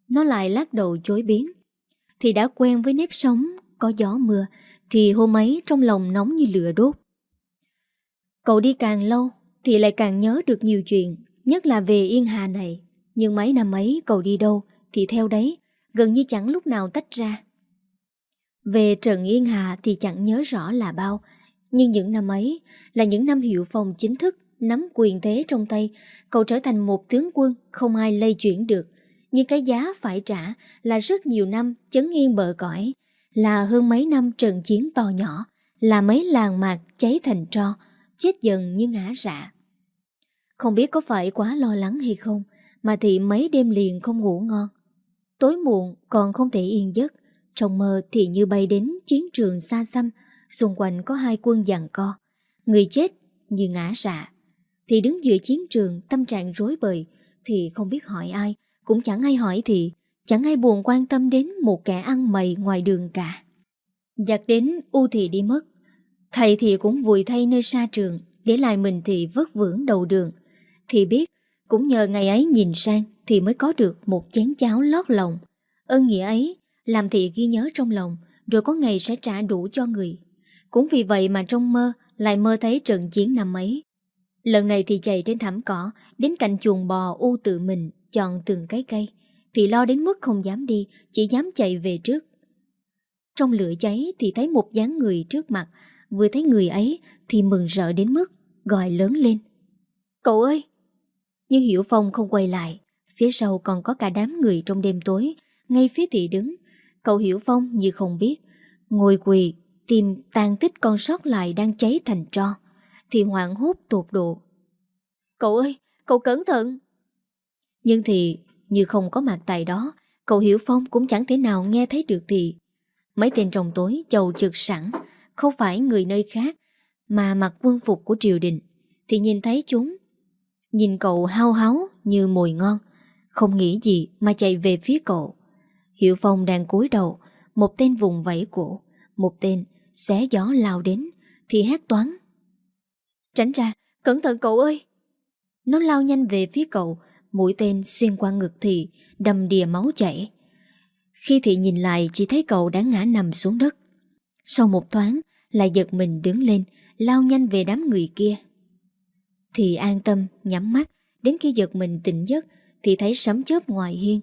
Nó lại lắc đầu chối biến. Thì đã quen với nếp sống, có gió mưa, thì hôm ấy trong lòng nóng như lửa đốt. Cậu đi càng lâu, thì lại càng nhớ được nhiều chuyện, nhất là về Yên Hà này. Nhưng mấy năm ấy cậu đi đâu, thì theo đấy, gần như chẳng lúc nào tách ra. Về Trần Yên Hà thì chẳng nhớ rõ là bao, nhưng những năm ấy là những năm hiệu phòng chính thức nắm quyền thế trong tay, cậu trở thành một tướng quân không ai lây chuyển được. Nhưng cái giá phải trả là rất nhiều năm chấn yên bờ cõi, là hơn mấy năm trận chiến to nhỏ, là mấy làng mạc cháy thành tro, chết dần như ngã rạ. Không biết có phải quá lo lắng hay không, mà thì mấy đêm liền không ngủ ngon. Tối muộn còn không thể yên giấc, trong mơ thì như bay đến chiến trường xa xăm, xung quanh có hai quân giằng co. Người chết như ngã rạ. Thì đứng giữa chiến trường tâm trạng rối bời, thì không biết hỏi ai, cũng chẳng ai hỏi thì, chẳng ai buồn quan tâm đến một kẻ ăn mày ngoài đường cả. Giặc đến U thì đi mất, thầy thì cũng vùi thay nơi xa trường, để lại mình thì vất vưởng đầu đường. Thì biết, cũng nhờ ngày ấy nhìn sang thì mới có được một chén cháo lót lòng. Ơn nghĩa ấy, làm thị ghi nhớ trong lòng, rồi có ngày sẽ trả đủ cho người. Cũng vì vậy mà trong mơ lại mơ thấy trận chiến năm ấy. Lần này thì chạy trên thảm cỏ, đến cạnh chuồng bò u tự mình chọn từng cái cây. Thì lo đến mức không dám đi, chỉ dám chạy về trước. Trong lửa cháy thì thấy một dáng người trước mặt, vừa thấy người ấy thì mừng rỡ đến mức gọi lớn lên. Cậu ơi! Nhưng Hiểu Phong không quay lại, phía sau còn có cả đám người trong đêm tối, ngay phía thị đứng. Cậu Hiểu Phong như không biết, ngồi quỳ tìm tàn tích con sót lại đang cháy thành tro, thì hoảng hốt tột độ. Cậu ơi, cậu cẩn thận! Nhưng thì như không có mặt tại đó, cậu Hiểu Phong cũng chẳng thể nào nghe thấy được thì. Mấy tên trong tối chầu trực sẵn, không phải người nơi khác, mà mặc quân phục của triều đình, thì nhìn thấy chúng. Nhìn cậu hao háo như mồi ngon, không nghĩ gì mà chạy về phía cậu. Hiểu Phong đang cúi đầu, một tên vùng vẫy cổ, một tên xé gió lao đến, thì hét toán. Tránh ra, cẩn thận cậu ơi! Nó lao nhanh về phía cậu, mũi tên xuyên qua ngực thị, đầm đìa máu chảy. Khi thị nhìn lại chỉ thấy cậu đã ngã nằm xuống đất. Sau một thoáng, lại giật mình đứng lên, lao nhanh về đám người kia. thị an tâm, nhắm mắt, đến khi giật mình tỉnh giấc thì thấy sấm chớp ngoài hiên.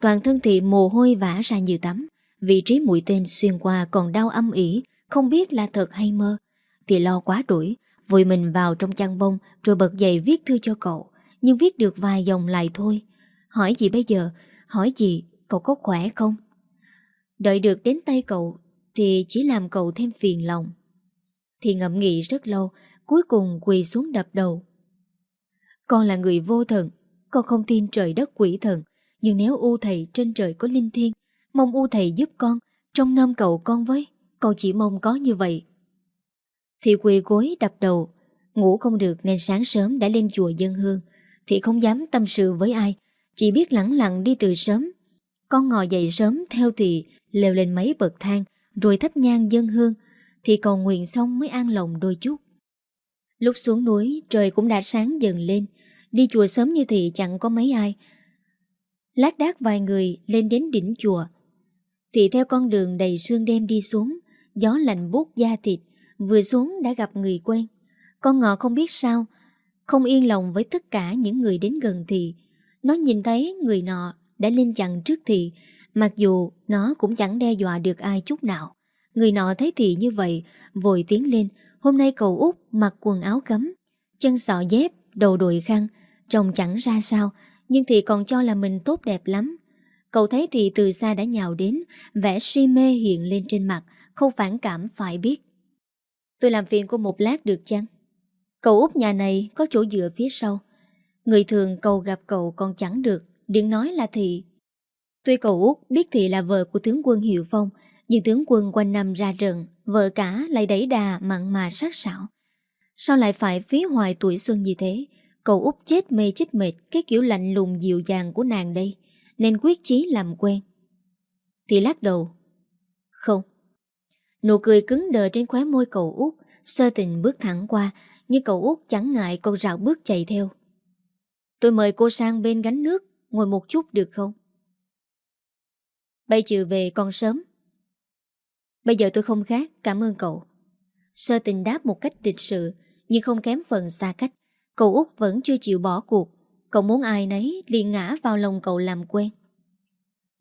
Toàn thân thị mồ hôi vã ra như tắm, vị trí mũi tên xuyên qua còn đau âm ỉ, không biết là thật hay mơ. thị lo quá đuổi, vội mình vào trong chăn bông rồi bật dậy viết thư cho cậu, nhưng viết được vài dòng lại thôi. Hỏi gì bây giờ? Hỏi gì? Cậu có khỏe không? Đợi được đến tay cậu thì chỉ làm cậu thêm phiền lòng. Thì ngậm nghĩ rất lâu, cuối cùng quỳ xuống đập đầu. Con là người vô thần, con không tin trời đất quỷ thần, nhưng nếu u thầy trên trời có linh thiêng, mong u thầy giúp con, trong năm cậu con với, con chỉ mong có như vậy. Thì quỳ gối đập đầu, ngủ không được nên sáng sớm đã lên chùa dân hương, thì không dám tâm sự với ai, chỉ biết lặng lặng đi từ sớm. Con ngò dậy sớm theo thì leo lên mấy bậc thang, rồi thắp nhang dân hương, thì cầu nguyện xong mới an lòng đôi chút. Lúc xuống núi, trời cũng đã sáng dần lên, đi chùa sớm như thì chẳng có mấy ai. Lát đác vài người lên đến đỉnh chùa, thì theo con đường đầy sương đêm đi xuống, gió lạnh buốt da thịt, vừa xuống đã gặp người quen. Con ngọ không biết sao, không yên lòng với tất cả những người đến gần thì, nó nhìn thấy người nọ đã lên chặn trước thì, mặc dù nó cũng chẳng đe dọa được ai chút nào. Người nọ thấy thì như vậy, vội tiến lên, hôm nay cậu út mặc quần áo cấm, chân sọ dép, đầu đội khăn, trông chẳng ra sao, nhưng thì còn cho là mình tốt đẹp lắm. Cậu thấy thì từ xa đã nhào đến, vẻ si mê hiện lên trên mặt, không phản cảm phải biết. Tôi làm phiền cô một lát được chăng? Cậu út nhà này có chỗ dựa phía sau. Người thường cầu gặp cậu còn chẳng được, điện nói là thị. Tuy cậu út biết thị là vợ của tướng quân Hiệu Phong, nhưng tướng quân quanh năm ra rừng, vợ cả lại đẩy đà mặn mà sát sảo. Sao lại phải phí hoài tuổi xuân như thế? Cậu út chết mê chết mệt cái kiểu lạnh lùng dịu dàng của nàng đây, nên quyết chí làm quen. thị lắc đầu Không Nụ cười cứng đờ trên khóe môi cậu út Sơ tình bước thẳng qua nhưng cậu út chẳng ngại còn rào bước chạy theo. Tôi mời cô sang bên gánh nước, Ngồi một chút được không? Bây chiều về còn sớm. Bây giờ tôi không khác, Cảm ơn cậu. Sơ tình đáp một cách lịch sự, Nhưng không kém phần xa cách. Cậu út vẫn chưa chịu bỏ cuộc. Cậu muốn ai nấy liền ngã vào lòng cậu làm quen.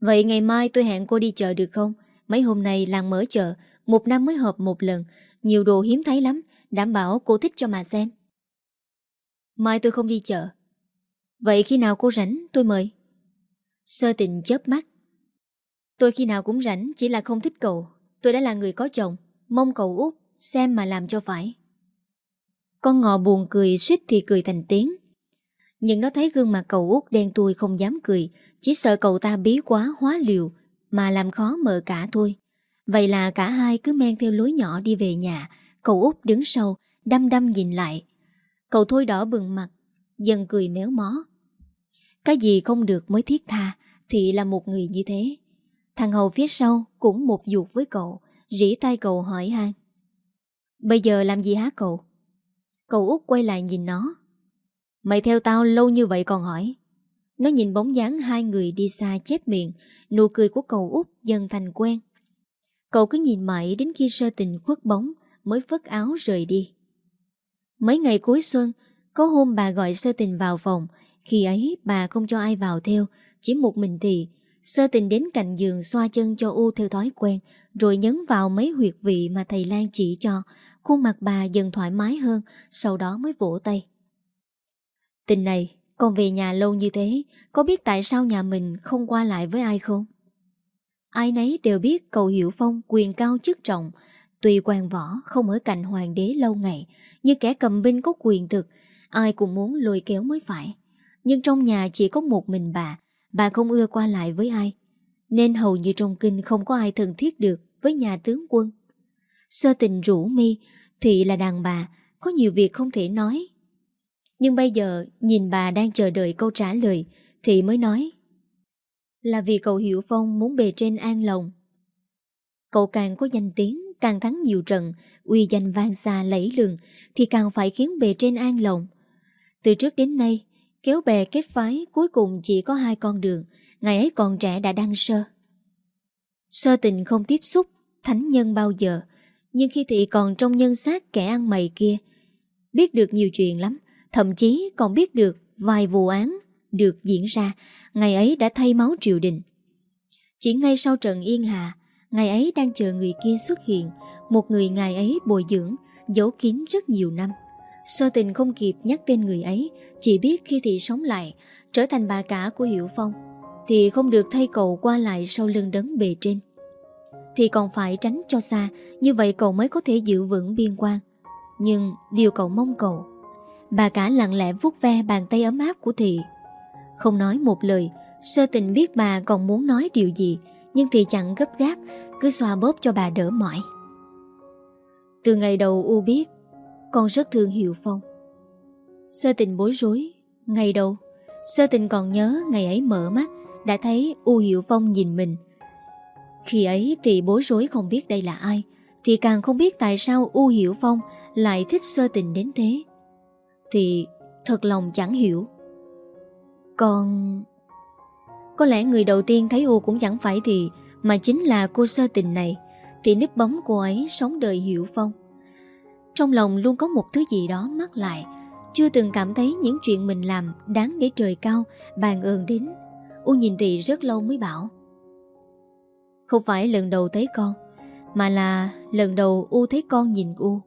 Vậy ngày mai tôi hẹn cô đi chợ được không? Mấy hôm nay làng mở chợ, Một năm mới họp một lần. Nhiều đồ hiếm thấy lắm. Đảm bảo cô thích cho mà xem. Mai tôi không đi chợ. Vậy khi nào cô rảnh, tôi mời. Sơ tình chớp mắt. Tôi khi nào cũng rảnh, Chỉ là không thích cậu. Tôi đã là người có chồng, Mong cậu út xem mà làm cho phải. Con ngọ buồn cười, suýt thì cười thành tiếng. Nhưng nó thấy gương mặt cậu út đen tôi không dám cười, Chỉ sợ cậu ta bí quá, hóa liều, Mà làm khó mờ cả thôi. Vậy là cả hai cứ men theo lối nhỏ đi về nhà Cậu út đứng sau, Đăm đăm nhìn lại. Cậu thôi đỏ bừng mặt, Dần cười méo mó. Cái gì không được mới thiết tha, Thì là một người như thế. Thằng Hầu phía sau cũng một dục với cậu, Rỉ tay cậu hỏi han. Bây giờ làm gì hả cậu? Cậu út quay lại nhìn nó. Mày theo tao lâu như vậy còn hỏi. Nó nhìn bóng dáng hai người đi xa chép miệng, Nụ cười của cậu út dần thành quen. Cậu cứ nhìn mãi đến khi sơ tình khuất bóng Mới phất áo rời đi. Mấy ngày cuối xuân, Có hôm bà gọi sơ tình vào phòng. Khi ấy, bà không cho ai vào theo, Chỉ một mình thì. Sơ tình đến cạnh giường xoa chân cho U theo thói quen, Rồi nhấn vào mấy huyệt vị mà thầy Lan chỉ cho. Khuôn mặt bà dần thoải mái hơn, Sau đó mới vỗ tay. Tình này, Con về nhà lâu như thế, Có biết tại sao nhà mình không qua lại với ai không? Ai nấy đều biết cầu Hiểu Phong quyền cao chức trọng Tuy quan võ không ở cạnh hoàng đế lâu ngày Như kẻ cầm binh có quyền thực, Ai cũng muốn lôi kéo mới phải. Nhưng trong nhà chỉ có một mình bà Bà không ưa qua lại với ai. Nên hầu như trong kinh không có ai thân thiết được Với nhà tướng quân. Sơ tình rủ mi Thị là đàn bà, Có nhiều việc không thể nói. Nhưng bây giờ nhìn bà đang chờ đợi câu trả lời Thị mới nói. Là vì cậu Hiểu Phong muốn bề trên an lòng. Cậu càng có danh tiếng Càng thắng nhiều trận, Uy danh vang xa lẫy lừng, Thì càng phải khiến bề trên an lòng. Từ trước đến nay, Kéo bè kết phái cuối cùng chỉ có hai con đường, Ngày ấy còn trẻ đã đăng sơ. Sơ tình không tiếp xúc, Thánh nhân bao giờ, Nhưng khi thị còn trong nhân xác kẻ ăn mày kia. Biết được nhiều chuyện lắm, Thậm chí còn biết được Vài vụ án được diễn ra, Ngày ấy đã thay máu triều đình. Chỉ ngay sau trận Yên Hà Ngày ấy đang chờ người kia xuất hiện. Một người ngày ấy bồi dưỡng, Giấu kín rất nhiều năm. Sơ tình không kịp nhắc tên người ấy, Chỉ biết khi thị sống lại, Trở thành bà cả của hiệu Phong, Thì không được thay cậu qua lại sau lưng đấng bề trên. Thì còn phải tránh cho xa, Như vậy cậu mới có thể giữ vững biên quan. Nhưng điều cậu mong cậu Bà cả lặng lẽ vuốt ve bàn tay ấm áp của Thị. Không nói một lời, Sơ tình biết bà còn muốn nói điều gì nhưng thì chẳng gấp gáp, Cứ xoa bóp cho bà đỡ mỏi. Từ ngày đầu U biết, con rất thương Hiệu Phong. Sơ tình bối rối, Ngày đầu, Sơ tình còn nhớ ngày ấy mở mắt, Đã thấy U Hiệu Phong nhìn mình. Khi ấy thì bối rối không biết đây là ai, Thì càng không biết tại sao U Hiểu Phong Lại thích sơ tình đến thế. Thì thật lòng chẳng hiểu. Còn có lẽ người đầu tiên thấy U cũng chẳng phải thì, Mà chính là cô sơ tình này, Thì nếp bóng cô ấy sống đời Hiểu Phong. Trong lòng luôn có một thứ gì đó mắc lại, Chưa từng cảm thấy những chuyện mình làm Đáng để trời cao, Bàn ơn đến. U nhìn thì rất lâu mới bảo, Không phải lần đầu thấy con, Mà là lần đầu U thấy con nhìn U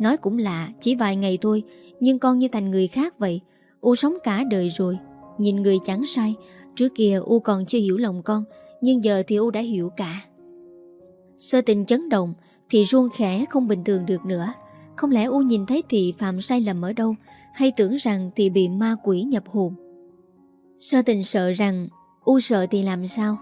Nói cũng lạ, Chỉ vài ngày thôi, Nhưng con như thành người khác vậy. U sống cả đời rồi, Nhìn người chẳng sai Trước kia U còn chưa hiểu lòng con, Nhưng giờ thì U đã hiểu cả. Sơ tình chấn động thì ruông khẽ không bình thường được nữa. Không lẽ U nhìn thấy Thị phạm sai lầm ở đâu, Hay tưởng rằng Thị bị ma quỷ nhập hồn? Sơ tình sợ rằng U sợ thì làm sao?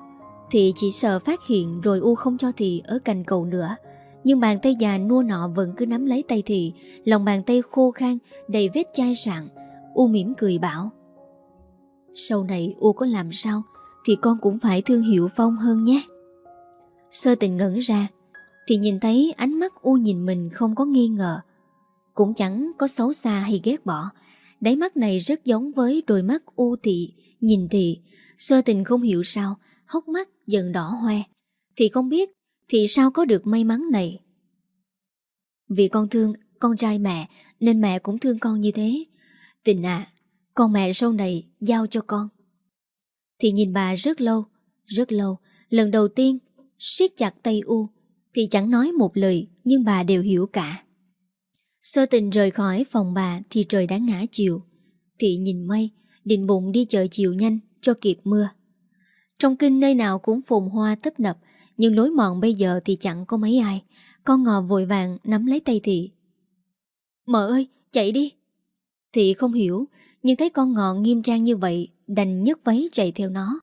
Thị chỉ sợ phát hiện Rồi U không cho Thị ở cành cầu nữa. Nhưng bàn tay già nua nọ vẫn cứ nắm lấy tay Thị Lòng bàn tay khô khan, Đầy vết chai sạn, U mỉm cười bảo. Sau này U có làm sao Thì con cũng phải thương Hiểu Phong hơn nhé. Sơ tình ngẩn ra, Thì nhìn thấy ánh mắt u nhìn mình không có nghi ngờ. Cũng chẳng có xấu xa hay ghét bỏ, Đáy mắt này rất giống với đôi mắt u thị Nhìn thị Sơ tình không hiểu sao, Hốc mắt dần đỏ hoe. Thì không biết Thì sao có được may mắn này? Vì con thương con trai mẹ, Nên mẹ cũng thương con như thế. Tình à con mẹ sau này giao cho con. Thì nhìn bà rất lâu Rất lâu. Lần đầu tiên siết chặt tay U, Thì chẳng nói một lời, Nhưng bà đều hiểu cả. Sơ tình rời khỏi phòng bà Thì trời đã ngã chiều. Thị nhìn mây, Định bụng đi chợ chiều nhanh cho kịp mưa. Trong kinh nơi nào cũng phồn hoa tấp nập, Nhưng lối mòn bây giờ thì chẳng có mấy ai. Con ngò vội vàng nắm lấy tay thị Mợ ơi, chạy đi. Thị không hiểu nhưng thấy con ngò nghiêm trang như vậy, Đành nhấc váy chạy theo nó.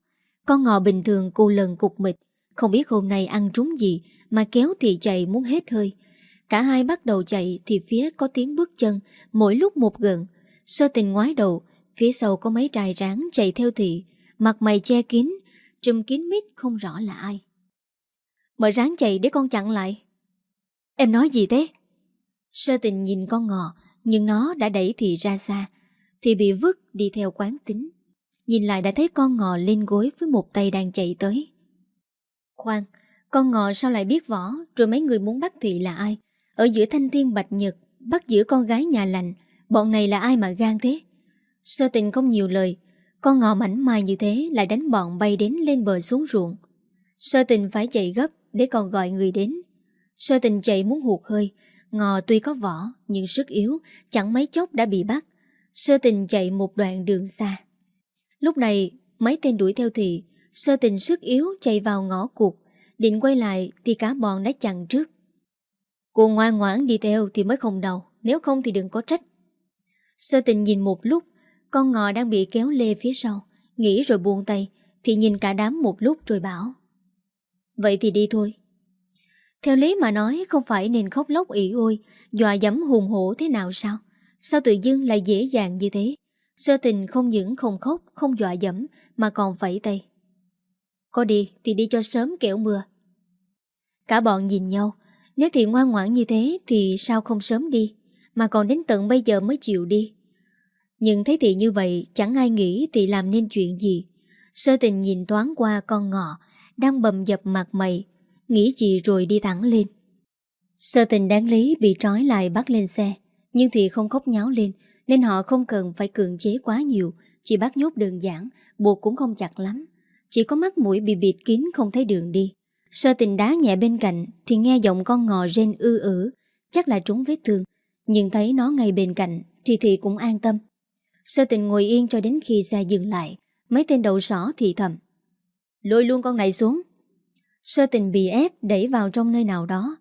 Con ngò bình thường cô lần cục mịch Không biết hôm nay ăn trúng gì Mà kéo thì chạy muốn hết hơi. Cả hai bắt đầu chạy Thì phía có tiếng bước chân, Mỗi lúc một gần. Sơ tình ngoái đầu, Phía sau có mấy trai ráng chạy theo thị. Mặt mày che kín, Trùm kín mít không rõ là ai. Mở ráng chạy để con chặn lại. Em nói gì thế? Sơ tình nhìn con ngò Nhưng nó đã đẩy thị ra xa. Thì bị vứt đi theo quán tính. Nhìn lại đã thấy con ngò lên gối Với một tay đang chạy tới. Khoan Con ngò sao lại biết võ? Rồi mấy người muốn bắt thị là ai? Ở giữa thanh thiên bạch nhật Bắt giữ con gái nhà lành Bọn này là ai mà gan thế? Sơ tình không nhiều lời Con ngò mảnh mai như thế Lại đánh bọn bay đến lên bờ xuống ruộng. Sơ tình phải chạy gấp Để còn gọi người đến. Sơ tình chạy muốn hụt hơi Ngò tuy có vỏ nhưng sức yếu, chẳng mấy chốc đã bị bắt. Sơ tình chạy một đoạn đường xa. Lúc này, mấy tên đuổi theo thì, sơ tình sức yếu chạy vào ngõ cụt. Định quay lại thì cả bọn đã chặn trước. Cô ngoan ngoãn đi theo thì mới không đầu. nếu không thì đừng có trách. Sơ tình nhìn một lúc, con ngò đang bị kéo lê phía sau, nghĩ rồi buông tay, thì nhìn cả đám một lúc rồi bảo. Vậy thì đi thôi. Theo lý mà nói không phải nên khóc lóc ỉ ôi, dọa dẫm hùng hổ thế nào sao? Sao tự dưng lại dễ dàng như thế? Sơ tình không những không khóc, không dọa dẫm mà còn vẫy tay. Có đi thì đi cho sớm kẻo mưa. Cả bọn nhìn nhau, nếu thì ngoan ngoãn như thế thì sao không sớm đi, mà còn đến tận bây giờ mới chịu đi. Nhưng thấy thị như vậy chẳng ai nghĩ thị làm nên chuyện gì. Sơ tình nhìn thoáng qua con ngọ, đang bầm dập mặt mày, Nghĩ gì rồi đi thẳng lên Sơ tình đáng lý bị trói lại bắt lên xe nhưng thì không khóc nháo lên, Nên họ không cần phải cưỡng chế quá nhiều. Chỉ bắt nhốt đơn giản, Buộc cũng không chặt lắm. Chỉ có mắt mũi bị bịt kín không thấy đường đi. Sơ tình đá nhẹ bên cạnh Thì nghe giọng con ngò rên ư ử. Chắc là trúng vết thương. Nhưng thấy nó ngay bên cạnh Thì thì cũng an tâm. Sơ tình ngồi yên cho đến khi xe dừng lại. Mấy tên đầu sỏ thì thầm. Lôi luôn con này xuống. Sơ tình bị ép đẩy vào trong nơi nào đó.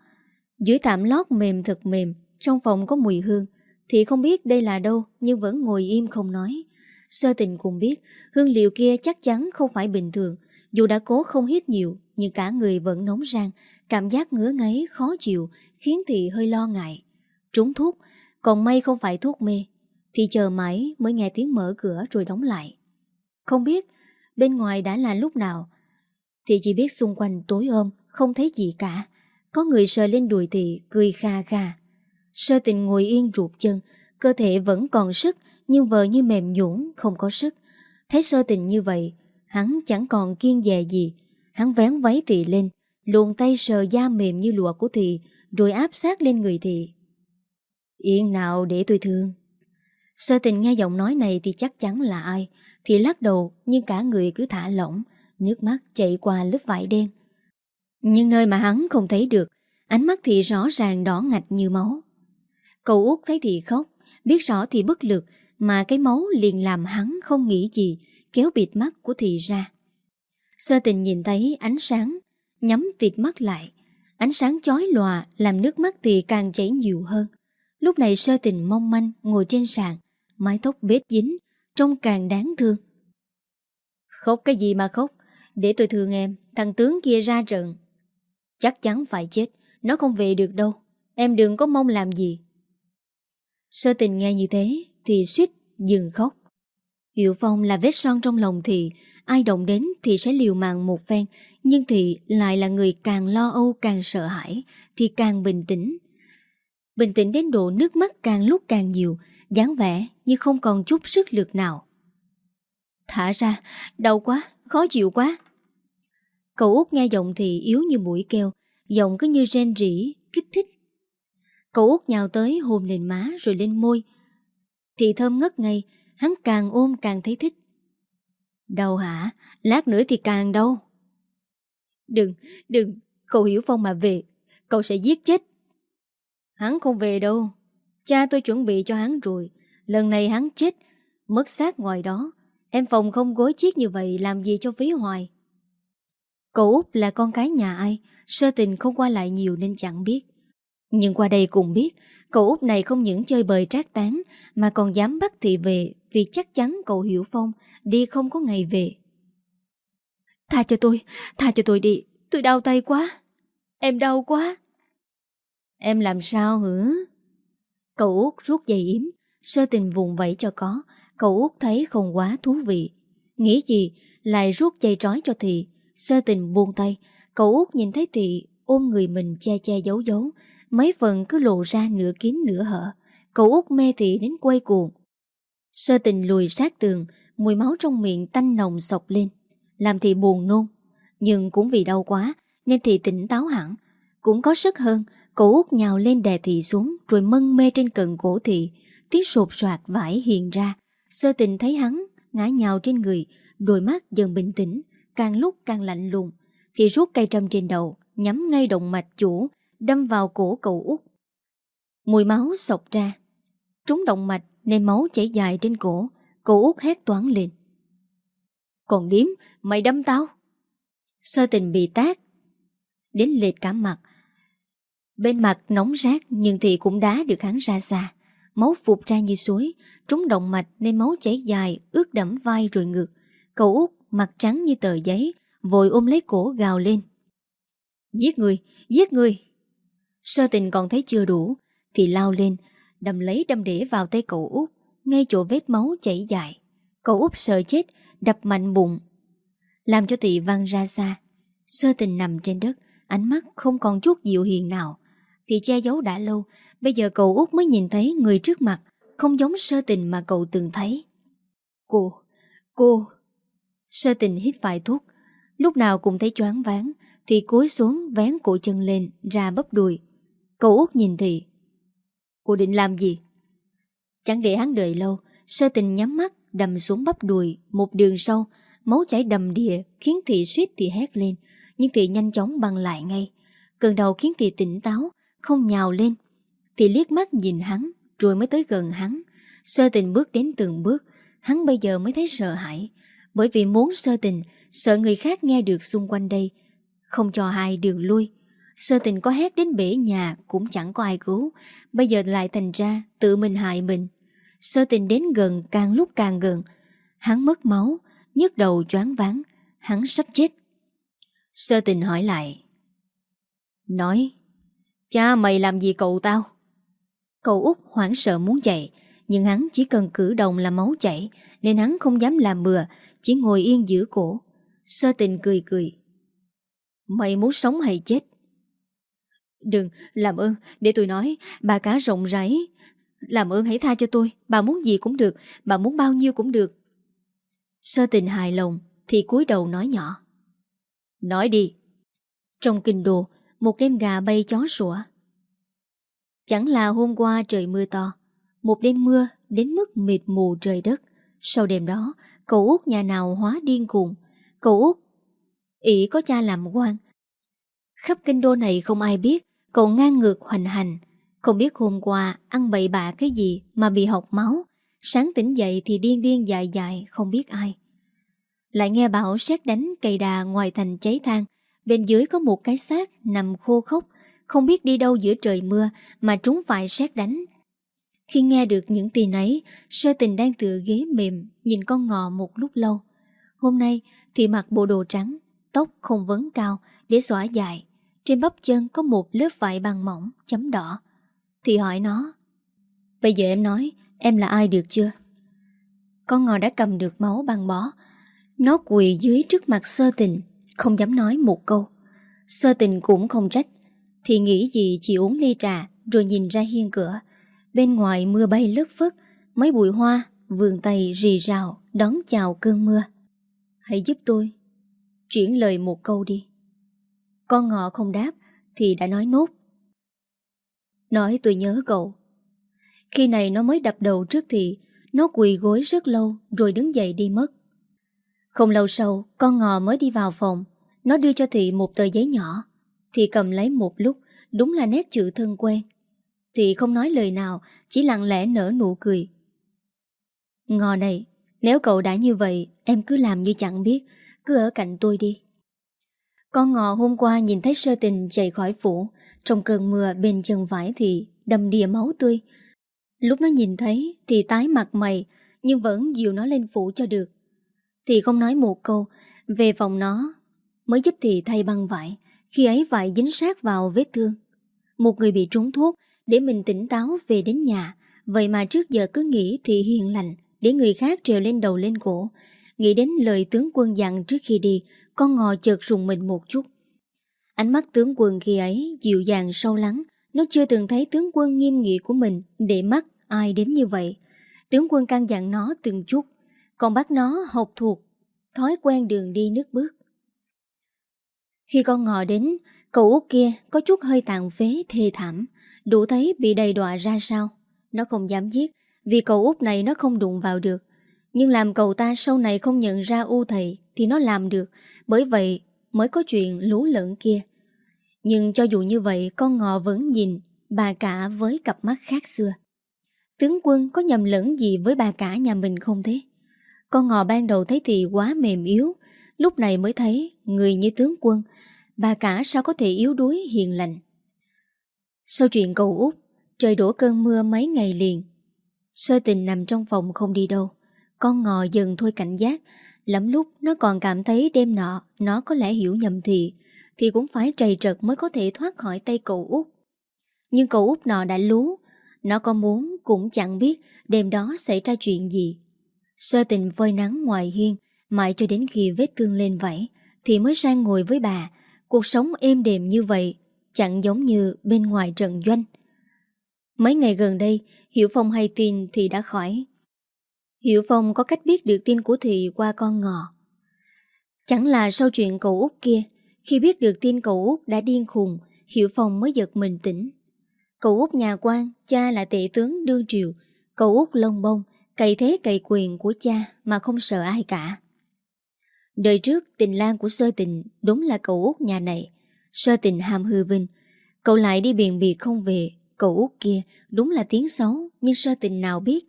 Dưới tạm lót mềm thật mềm trong phòng có mùi hương, Thì không biết đây là đâu, Nhưng vẫn ngồi im không nói. Sơ tình cũng biết, Hương liệu kia chắc chắn không phải bình thường. Dù đã cố không hít nhiều, Nhưng cả người vẫn nóng rang, Cảm giác ngứa ngáy, khó chịu, Khiến thị hơi lo ngại. Trúng thuốc, Còn may không phải thuốc mê, Thì chờ mãi mới nghe tiếng mở cửa rồi đóng lại. Không biết Bên ngoài đã là lúc nào thị chỉ biết xung quanh tối ôm Không thấy gì cả. Có người sờ lên đùi thị cười kha kha. Sơ tình ngồi yên ruột chân. Cơ thể vẫn còn sức, Nhưng vợ như mềm nhũn, không có sức. Thấy sơ tình như vậy, Hắn chẳng còn kiên dè gì. Hắn vén váy thị lên, Luồn tay sờ da mềm như lụa của thị Rồi áp sát lên người thị Yên nào để tôi thương? Sơ tình nghe giọng nói này thì chắc chắn là ai. Thì lắc đầu, nhưng cả người cứ thả lỏng, Nước mắt chạy qua lớp vải đen. Nhưng nơi mà hắn không thấy được, Ánh mắt thì rõ ràng đỏ ngạch như máu. Cậu út thấy thì khóc, Biết rõ thì bất lực, Mà cái máu liền làm hắn không nghĩ gì, Kéo bịt mắt của thị ra. Sơ tình nhìn thấy ánh sáng, Nhắm tịt mắt lại. Ánh sáng chói lòa Làm nước mắt thì càng chảy nhiều hơn. Lúc này sơ tình mong manh ngồi trên sàn, Mái tóc bết dính, Trông càng đáng thương. Khóc cái gì mà khóc? Để tôi thương em, Thằng tướng kia ra trận. Chắc chắn phải chết, Nó không về được đâu. Em đừng có mong làm gì. Sơ tình nghe như thế Thì suýt dừng khóc. Hiệu Phong là vết son trong lòng thì Ai động đến thì sẽ liều mạng một phen, Nhưng thì lại là người càng lo âu, càng sợ hãi Thì càng bình tĩnh. Bình tĩnh đến độ nước mắt càng lúc càng nhiều, dáng vẻ như không còn chút sức lực nào. Thả ra, Đau quá, Khó chịu quá. Cậu út nghe giọng thì yếu như mũi keo Giọng cứ như ren rỉ, Kích thích. Cậu út nhào tới hôn lên má rồi lên môi Thì thơm ngất ngây Hắn càng ôm càng thấy thích Đau hả? Lát nữa thì càng đau. Đừng, đừng, cậu Hiểu Phong mà về, cậu sẽ giết chết. Hắn không về đâu. Cha tôi chuẩn bị cho hắn rồi. Lần này hắn chết, mất xác ngoài đó. Em phòng không gối chiếc như vậy làm gì cho phí hoài. Cậu Út là con cái nhà ai, sơ tình không qua lại nhiều nên chẳng biết. Nhưng qua đây cùng biết, cậu Út này không những chơi bời trác tán mà còn dám bắt thị về vì chắc chắn cậu Hiểu Phong đi không có ngày về. Tha cho tôi, tha cho tôi đi, tôi đau tay quá. Em đau quá. Em làm sao hử? Cậu Út rút dây yếm, sơ tình vùng vẫy cho có, cậu Út thấy không quá thú vị. Nghĩ gì, lại rút dây trói cho Thị, sơ tình buông tay, cậu Út nhìn thấy Thị ôm người mình che che giấu giấu, mấy phần cứ lộ ra nửa kín nửa hở. Cậu Út mê Thị đến quay cuồng. Sơ tình lùi sát tường, mùi máu trong miệng tanh nồng sọc lên, làm Thị buồn nôn. Nhưng cũng vì đau quá, nên Thị tỉnh táo hẳn. Cũng có sức hơn, cậu út nhào lên đè Thị xuống, rồi mân mê trên cận cổ Thị. Tiếng sột soạt vải hiện ra. Sơ tình thấy hắn, ngã nhào trên người, đôi mắt dần bình tĩnh, càng lúc càng lạnh lùng. Thì rút cây trâm trên đầu, nhắm ngay động mạch chủ, đâm vào cổ cậu út. Mùi máu sọc ra. Trúng động mạch nên máu chảy dài trên cổ. cậu út hét toán lên. Còn điếm Mày đâm tao. Sơ tình bị tác. Đến lệch cả mặt. Bên mặt nóng rát Nhưng thì cũng đá được hắn ra xa. Máu phục ra như suối. Trúng động mạch nên máu chảy dài Ướt đẫm vai rồi ngực Cậu út mặt trắng như tờ giấy Vội ôm lấy cổ gào lên. Giết người, giết người. Sơ tình còn thấy chưa đủ Thì lao lên Đâm lấy đâm đĩa vào tay cậu út ngay chỗ vết máu chảy dài. Cậu út sợ chết, đập mạnh bụng, làm cho tị văng ra xa. Sơ tình nằm trên đất, ánh mắt không còn chút dịu hiền nào. Thì che giấu đã lâu, bây giờ cậu út mới nhìn thấy người trước mặt, không giống sơ tình mà cậu từng thấy. Cô, cô... Sơ tình hít phải thuốc, lúc nào cũng thấy choáng váng, thì cúi xuống vén cổ chân lên, ra bắp đùi. Cậu út nhìn thị, Cô định làm gì? Chẳng để hắn đợi lâu Sơ tình nhắm mắt đầm xuống bắp đùi Một đường sâu Máu chảy đầm đìa Khiến thị suýt thì hét lên Nhưng thị nhanh chóng băng lại ngay. Cơn đầu khiến thị tỉnh táo Không nhào lên. Thị liếc mắt nhìn hắn Rồi mới tới gần hắn. Sơ tình bước đến từng bước Hắn bây giờ mới thấy sợ hãi. Bởi vì muốn sơ tình Sợ người khác nghe được xung quanh đây Không cho hai đường lui. Sơ tình có hét đến bể nhà, Cũng chẳng có ai cứu. Bây giờ lại thành ra, tự mình hại mình. Sơ tình đến gần, càng lúc càng gần. Hắn mất máu, nhức đầu choáng váng. Hắn sắp chết. Sơ tình hỏi lại. Nói, Cha, mày làm gì cậu tao? Cậu út hoảng sợ muốn chạy, Nhưng hắn chỉ cần cử động là máu chảy, Nên hắn không dám làm bừa, Chỉ ngồi yên giữa cổ. Sơ tình cười cười. Mày muốn sống hay chết? Đừng, làm ơn, để tôi nói. Bà cá rộng rãi. Làm ơn hãy tha cho tôi. Bà muốn gì cũng được. Bà muốn bao nhiêu cũng được. Sơ tình hài lòng Thì cúi đầu nói nhỏ. Nói đi. Trong kinh đồ Một đêm gà bay chó sủa. Chẳng là hôm qua trời mưa to Một đêm mưa đến mức mịt mù trời đất. Sau đêm đó Cậu út nhà nào hóa điên cuồng. Cậu út ỷ có cha làm quan. Khắp kinh đô này không ai biết. Cậu ngang ngược hoành hành. Không biết hôm qua ăn bậy bạ cái gì mà bị học máu. Sáng tỉnh dậy thì điên điên dại dại không biết ai. Lại nghe bảo xét đánh cây đà ngoài thành cháy thang Bên dưới có một cái xác nằm khô khốc. Không biết đi đâu giữa trời mưa mà trúng phải xét đánh. Khi nghe được những tin ấy, Sơ tình đang tựa ghế mềm, Nhìn con ngò một lúc lâu. Hôm nay thì mặc bộ đồ trắng, Tóc không vấn cao, để xõa dài. Trên bắp chân có một lớp vải bằng mỏng, chấm đỏ. Thì hỏi nó, Bây giờ em nói, Em là ai được chưa? Con ngò đã cầm được máu băng bó. Nó quỳ dưới trước mặt sơ tình, Không dám nói một câu. Sơ tình cũng không trách, Thì nghĩ gì chỉ uống ly trà Rồi nhìn ra hiên cửa. Bên ngoài mưa bay lất phất, Mấy bụi hoa, vườn tay rì rào Đón chào cơn mưa. Hãy giúp tôi, Chuyển lời một câu đi. Con ngọ không đáp Thì đã nói nốt. Nói tôi nhớ cậu. Khi này nó mới đập đầu trước thì Nó quỳ gối rất lâu Rồi đứng dậy đi mất. Không lâu sau, Con ngọ mới đi vào phòng. Nó đưa cho Thị một tờ giấy nhỏ. Thị cầm lấy một lúc, Đúng là nét chữ thân quen. Thị không nói lời nào, Chỉ lặng lẽ nở nụ cười. Ngò này, Nếu cậu đã như vậy, Em cứ làm như chẳng biết. Cứ ở cạnh tôi đi. Con ngọ hôm qua nhìn thấy sơ tình chạy khỏi phủ. Trong cơn mưa bên chân vải thì Đầm đìa máu tươi. Lúc nó nhìn thấy thì tái mặt mày, Nhưng vẫn dìu nó lên phủ cho được. Thì không nói một câu, Về phòng nó. Mới giúp thì thay băng vải. Khi ấy vải dính sát vào vết thương. Một người bị trúng thuốc Để mình tỉnh táo về đến nhà. Vậy mà trước giờ cứ nghĩ thì hiền lành, Để người khác trèo lên đầu lên cổ. Nghĩ đến lời tướng quân dặn trước khi đi con ngò chợt rùng mình một chút. Ánh mắt tướng quân khi ấy Dịu dàng sâu lắng, Nó chưa từng thấy tướng quân nghiêm nghị của mình Để mắt ai đến như vậy. Tướng quân căn dặn nó từng chút, Còn bắt nó học thuộc Thói quen đường đi nước bước. Khi con ngò đến, Cậu út kia có chút hơi tàn phế thê thảm, Đủ thấy bị đầy đọa ra sao. Nó không dám giết, Vì cậu út này nó không đụng vào được. Nhưng làm cậu ta sau này không nhận ra u thầy Thì nó làm được, Bởi vậy mới có chuyện lú lẫn kia. Nhưng cho dù như vậy, Con ngò vẫn nhìn bà cả với cặp mắt khác xưa. Tướng quân có nhầm lẫn gì với bà cả nhà mình không thế? Con ngò ban đầu thấy thì quá mềm yếu, Lúc này mới thấy, Người như tướng quân, Bà cả sao có thể yếu đuối hiền lành? Sau chuyện cầu út, Trời đổ cơn mưa mấy ngày liền. Sơ tình nằm trong phòng không đi đâu. Con ngò dần thôi cảnh giác. Lắm lúc nó còn cảm thấy đêm nọ Nó có lẽ hiểu nhầm thì Thì cũng phải trầy trật mới có thể thoát khỏi tay cậu út. Nhưng cậu út nọ đã lú. Nó có muốn cũng chẳng biết Đêm đó xảy ra chuyện gì. Sơ tình vơi nắng ngoài hiên, Mãi cho đến khi vết thương lên vảy, Thì mới sang ngồi với bà. Cuộc sống êm đềm như vậy, Chẳng giống như bên ngoài trận doanh. Mấy ngày gần đây, Hiểu Phong hay tin thì đã khỏi. Hiệu Phong có cách biết được tin của Thị qua con ngọ. Chẳng là sau chuyện cậu út kia, Khi biết được tin cậu út đã điên khùng, Hiệu Phong mới giật mình tỉnh. Cậu út nhà quan, Cha là tệ tướng đương triều, Cậu út lông bông, Cậy thế cậy quyền của cha Mà không sợ ai cả. Đời trước, tình lang của sơ tình Đúng là cậu út nhà này. Sơ tình hàm hư vinh, Cậu lại đi biền biệt không về, Cậu út kia đúng là tiếng xấu Nhưng sơ tình nào biết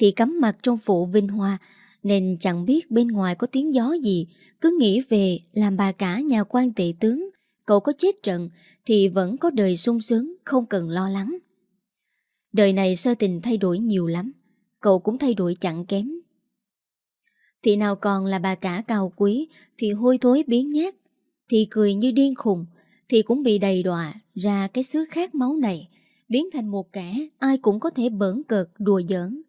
thì cắm mặt trong phụ vinh hoa, Nên chẳng biết bên ngoài có tiếng gió gì. Cứ nghĩ về, làm bà cả nhà quan tệ tướng, Cậu có chết trận Thì vẫn có đời sung sướng, Không cần lo lắng. Đời này sơ tình thay đổi nhiều lắm, Cậu cũng thay đổi chẳng kém. Thì nào còn là bà cả cao quý, Thì hôi thối biến nhát, Thì cười như điên khùng, Thì cũng bị đầy đọa ra cái xứ khác máu này, Biến thành một kẻ Ai cũng có thể bỡn cợt, đùa giỡn.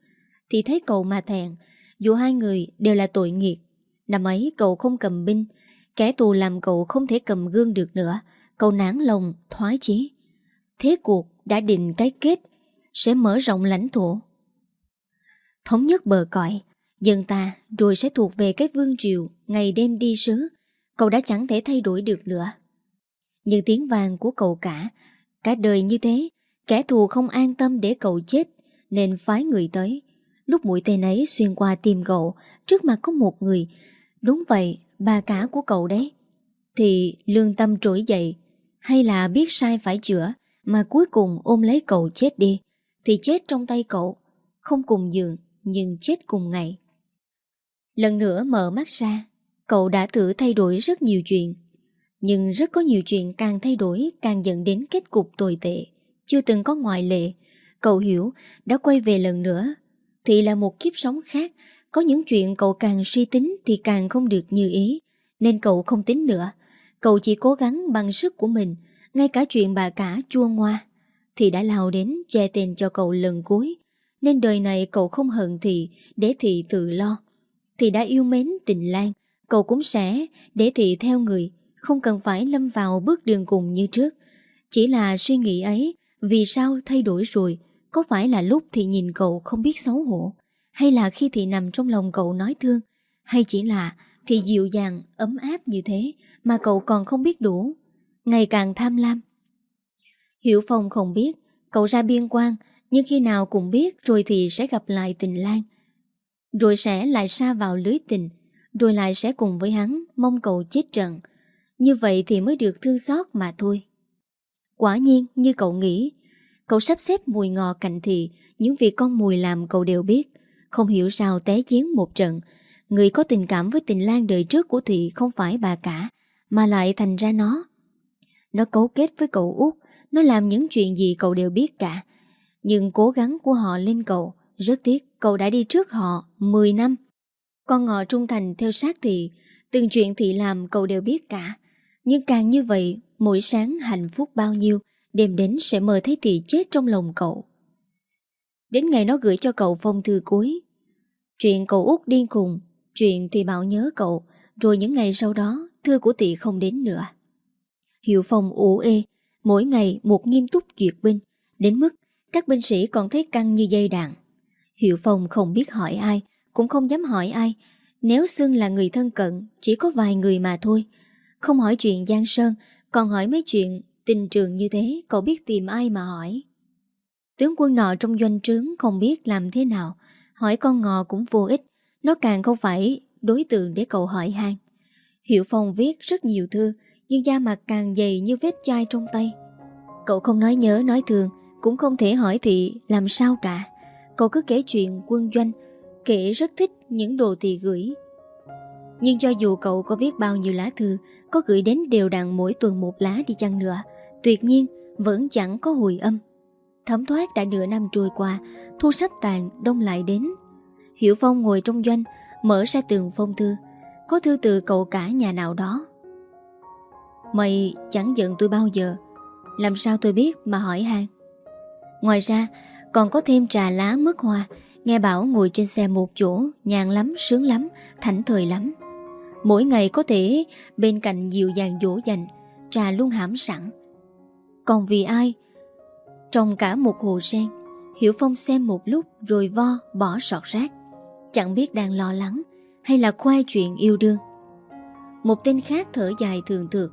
Thì thấy cậu mà thèn Dù hai người đều là tội nghiệt Năm ấy cậu không cầm binh Kẻ tù làm cậu không thể cầm gương được nữa. Cậu nản lòng, thoái chí. Thế cuộc đã định cái kết Sẽ mở rộng lãnh thổ. Thống nhất bờ cõi Dân ta rồi sẽ thuộc về cái vương triều Ngày đêm đi sứ. Cậu đã chẳng thể thay đổi được nữa. Nhưng tiếng vàng của cậu cả Cả đời như thế Kẻ thù không an tâm để cậu chết Nên phái người tới. Lúc mũi tên ấy xuyên qua tim cậu Trước mặt có một người. Đúng vậy, bà cả của cậu đấy. Thì lương tâm trỗi dậy. Hay là biết sai phải chữa Mà cuối cùng ôm lấy cậu chết đi Thì chết trong tay cậu. Không cùng giường Nhưng chết cùng ngày. Lần nữa mở mắt ra Cậu đã thử thay đổi rất nhiều chuyện. Nhưng rất có nhiều chuyện càng thay đổi Càng dẫn đến kết cục tồi tệ. Chưa từng có ngoại lệ. Cậu hiểu đã quay về lần nữa thì là một kiếp sống khác. Có những chuyện cậu càng suy tính Thì càng không được như ý, Nên cậu không tính nữa. Cậu chỉ cố gắng bằng sức của mình, Ngay cả chuyện bà cả chua ngoa, Thì đã lao đến che tên cho cậu lần cuối. Nên đời này cậu không hận Thị Để Thị tự lo, Thì đã yêu mến tình Lan Cậu cũng sẽ để thị theo người, Không cần phải lâm vào bước đường cùng như trước. Chỉ là suy nghĩ ấy, Vì sao thay đổi rồi có phải là lúc thì nhìn cậu không biết xấu hổ? Hay là khi thị nằm trong lòng cậu nói thương? Hay chỉ là thì dịu dàng, ấm áp như thế Mà cậu còn không biết đủ? Ngày càng tham lam. Hiểu Phong không biết Cậu ra biên quan Nhưng khi nào cũng biết rồi thì sẽ gặp lại tình Lan. Rồi sẽ lại xa vào lưới tình Rồi lại sẽ cùng với hắn Mong cậu chết trận. Như vậy thì mới được thương xót mà thôi. Quả nhiên như cậu nghĩ Cậu sắp xếp mùi ngò cạnh thị Những việc con mùi làm cậu đều biết. Không hiểu sao té chiến một trận. Người có tình cảm với tình Lan đời trước của thị Không phải bà cả, Mà lại thành ra nó. Nó cấu kết với cậu út, Nó làm những chuyện gì cậu đều biết cả. Nhưng cố gắng của họ lên cậu, Rất tiếc cậu đã đi trước họ 10 năm. Con ngò trung thành theo sát thị, Từng chuyện thị làm cậu đều biết cả. Nhưng càng như vậy, Mỗi sáng hạnh phúc bao nhiêu? Đêm đến sẽ mơ thấy thị chết trong lòng cậu. Đến ngày nó gửi cho cậu phong thư cuối. Chuyện cậu út điên cùng Chuyện thì bảo nhớ cậu, Rồi những ngày sau đó, Thư của thị không đến nữa. Hiệu phòng ủ ê, Mỗi ngày một nghiêm túc duyệt binh, Đến mức các binh sĩ còn thấy căng như dây đàn. Hiệu phòng không biết hỏi ai, Cũng không dám hỏi ai. Nếu xưng là người thân cận, Chỉ có vài người mà thôi. Không hỏi chuyện Giang Sơn, Còn hỏi mấy chuyện tình trường như thế, Cậu biết tìm ai mà hỏi? Tướng quân nọ trong doanh trướng Không biết làm thế nào. Hỏi con ngò cũng vô ích. Nó càng không phải đối tượng để cậu hỏi han. Hiệu Phong viết rất nhiều thư, Nhưng da mặt càng dày như vết chai trong tay. Cậu không nói nhớ, nói thường, Cũng không thể hỏi thị làm sao cả. Cậu cứ kể chuyện quân doanh, Kể rất thích những đồ thị gửi. Nhưng cho dù cậu có viết bao nhiêu lá thư, Có gửi đến đều đặn mỗi tuần một lá đi chăng nữa Tuyệt nhiên vẫn chẳng có hồi âm. Thấm thoát đã nửa năm trôi qua Thu sắp tàn đông lại đến. Hiểu Phong ngồi trong doanh Mở ra tường phong thư. Có thư từ cậu cả nhà nào đó. Mày chẳng giận tôi bao giờ. Làm sao tôi biết mà hỏi han Ngoài ra Còn có thêm trà lá mứt hoa. Nghe bảo ngồi trên xe một chỗ Nhàn lắm, sướng lắm, thảnh thời lắm. Mỗi ngày có thể Bên cạnh dịu dàng dỗ dành Trà luôn hãm sẵn. Còn vì ai? Trong cả một hồ sen Hiểu Phong xem một lúc rồi vo bỏ sọt rác. Chẳng biết đang lo lắng Hay là khoai chuyện yêu đương. Một tên khác thở dài thường thượt.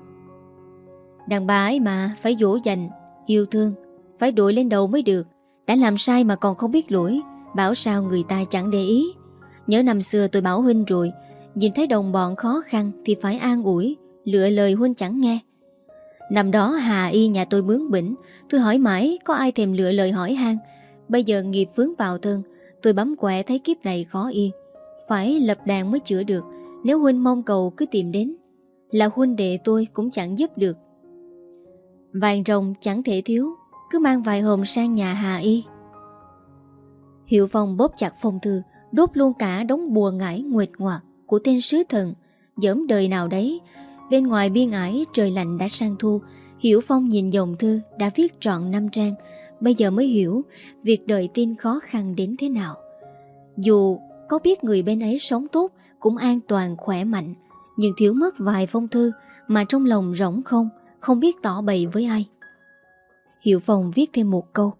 Đàn bà ấy mà Phải dỗ dành, yêu thương Phải đội lên đầu mới được. Đã làm sai mà còn không biết lỗi Bảo sao người ta chẳng để ý. Nhớ năm xưa tôi bảo Huynh rồi Nhìn thấy đồng bọn khó khăn Thì phải an ủi Lựa lời Huynh chẳng nghe. Năm đó Hà Y nhà tôi bướng bỉnh, Tôi hỏi mãi có ai thèm lựa lời hỏi han. Bây giờ nghiệp vướng vào thân, Tôi bấm quẹ thấy kiếp này khó yên. Phải lập đàn mới chữa được, Nếu Huynh mong cầu cứ tìm đến. Là Huynh đệ tôi cũng chẳng giúp được. Vàng rồng chẳng thể thiếu, Cứ mang vài hồn sang nhà Hà Y. Hiệu Phong bóp chặt phong thư Đốt luôn cả đống bùa ngải nguyệt ngoạc Của tên sứ thần. Giỡn đời nào đấy Bên ngoài biên ải trời lạnh đã sang thu. Hiểu Phong nhìn dòng thư, đã viết trọn năm trang. Bây giờ mới hiểu, Việc đợi tin khó khăn đến thế nào. Dù có biết người bên ấy sống tốt, Cũng an toàn, khỏe mạnh, Nhưng thiếu mất vài phong thư Mà trong lòng rỗng không Không biết tỏ bày với ai. Hiệu phong viết thêm một câu,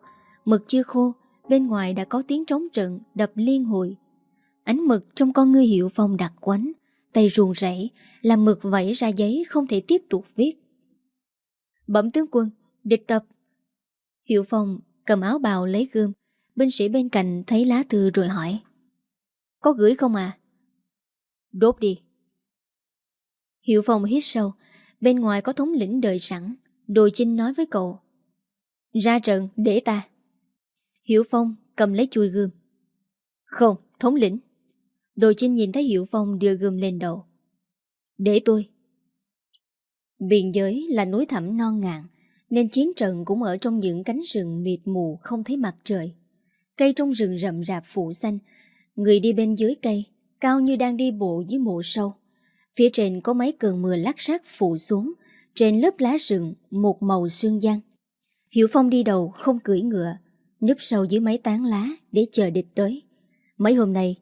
Mực chưa khô, Bên ngoài đã có tiếng trống trận Đập liên hồi. Ánh mực trong con ngươi hiệu phong đặc quánh Tay ruồn rảy Làm mực vẫy ra giấy không thể tiếp tục viết. Bẩm tướng quân Địch tập. Hiệu Phong cầm áo bào lấy gươm Binh sĩ bên cạnh thấy lá thư rồi hỏi. Có gửi không à? Đốt đi. Hiệu Phong hít sâu Bên ngoài có thống lĩnh đợi sẵn Đồi Chinh nói với cậu. Ra trận để ta. Hiểu Phong cầm lấy chui gươm. Không, thống lĩnh. Đồi trinh nhìn thấy Hiểu Phong đưa gươm lên đầu Để tôi Biên giới là núi thẳm non ngạn, nên chiến trận cũng ở trong những cánh rừng mịt mù không thấy mặt trời. Cây trong rừng rậm rạp phủ xanh, người đi bên dưới cây, cao như đang đi bộ dưới mộ sâu. Phía trên có mấy cơn mưa lát sát phủ xuống, trên lớp lá rừng một màu sương giăng. Hiểu Phong đi đầu không cưỡi ngựa, núp sâu dưới mấy tán lá để chờ địch tới. Mấy hôm nay,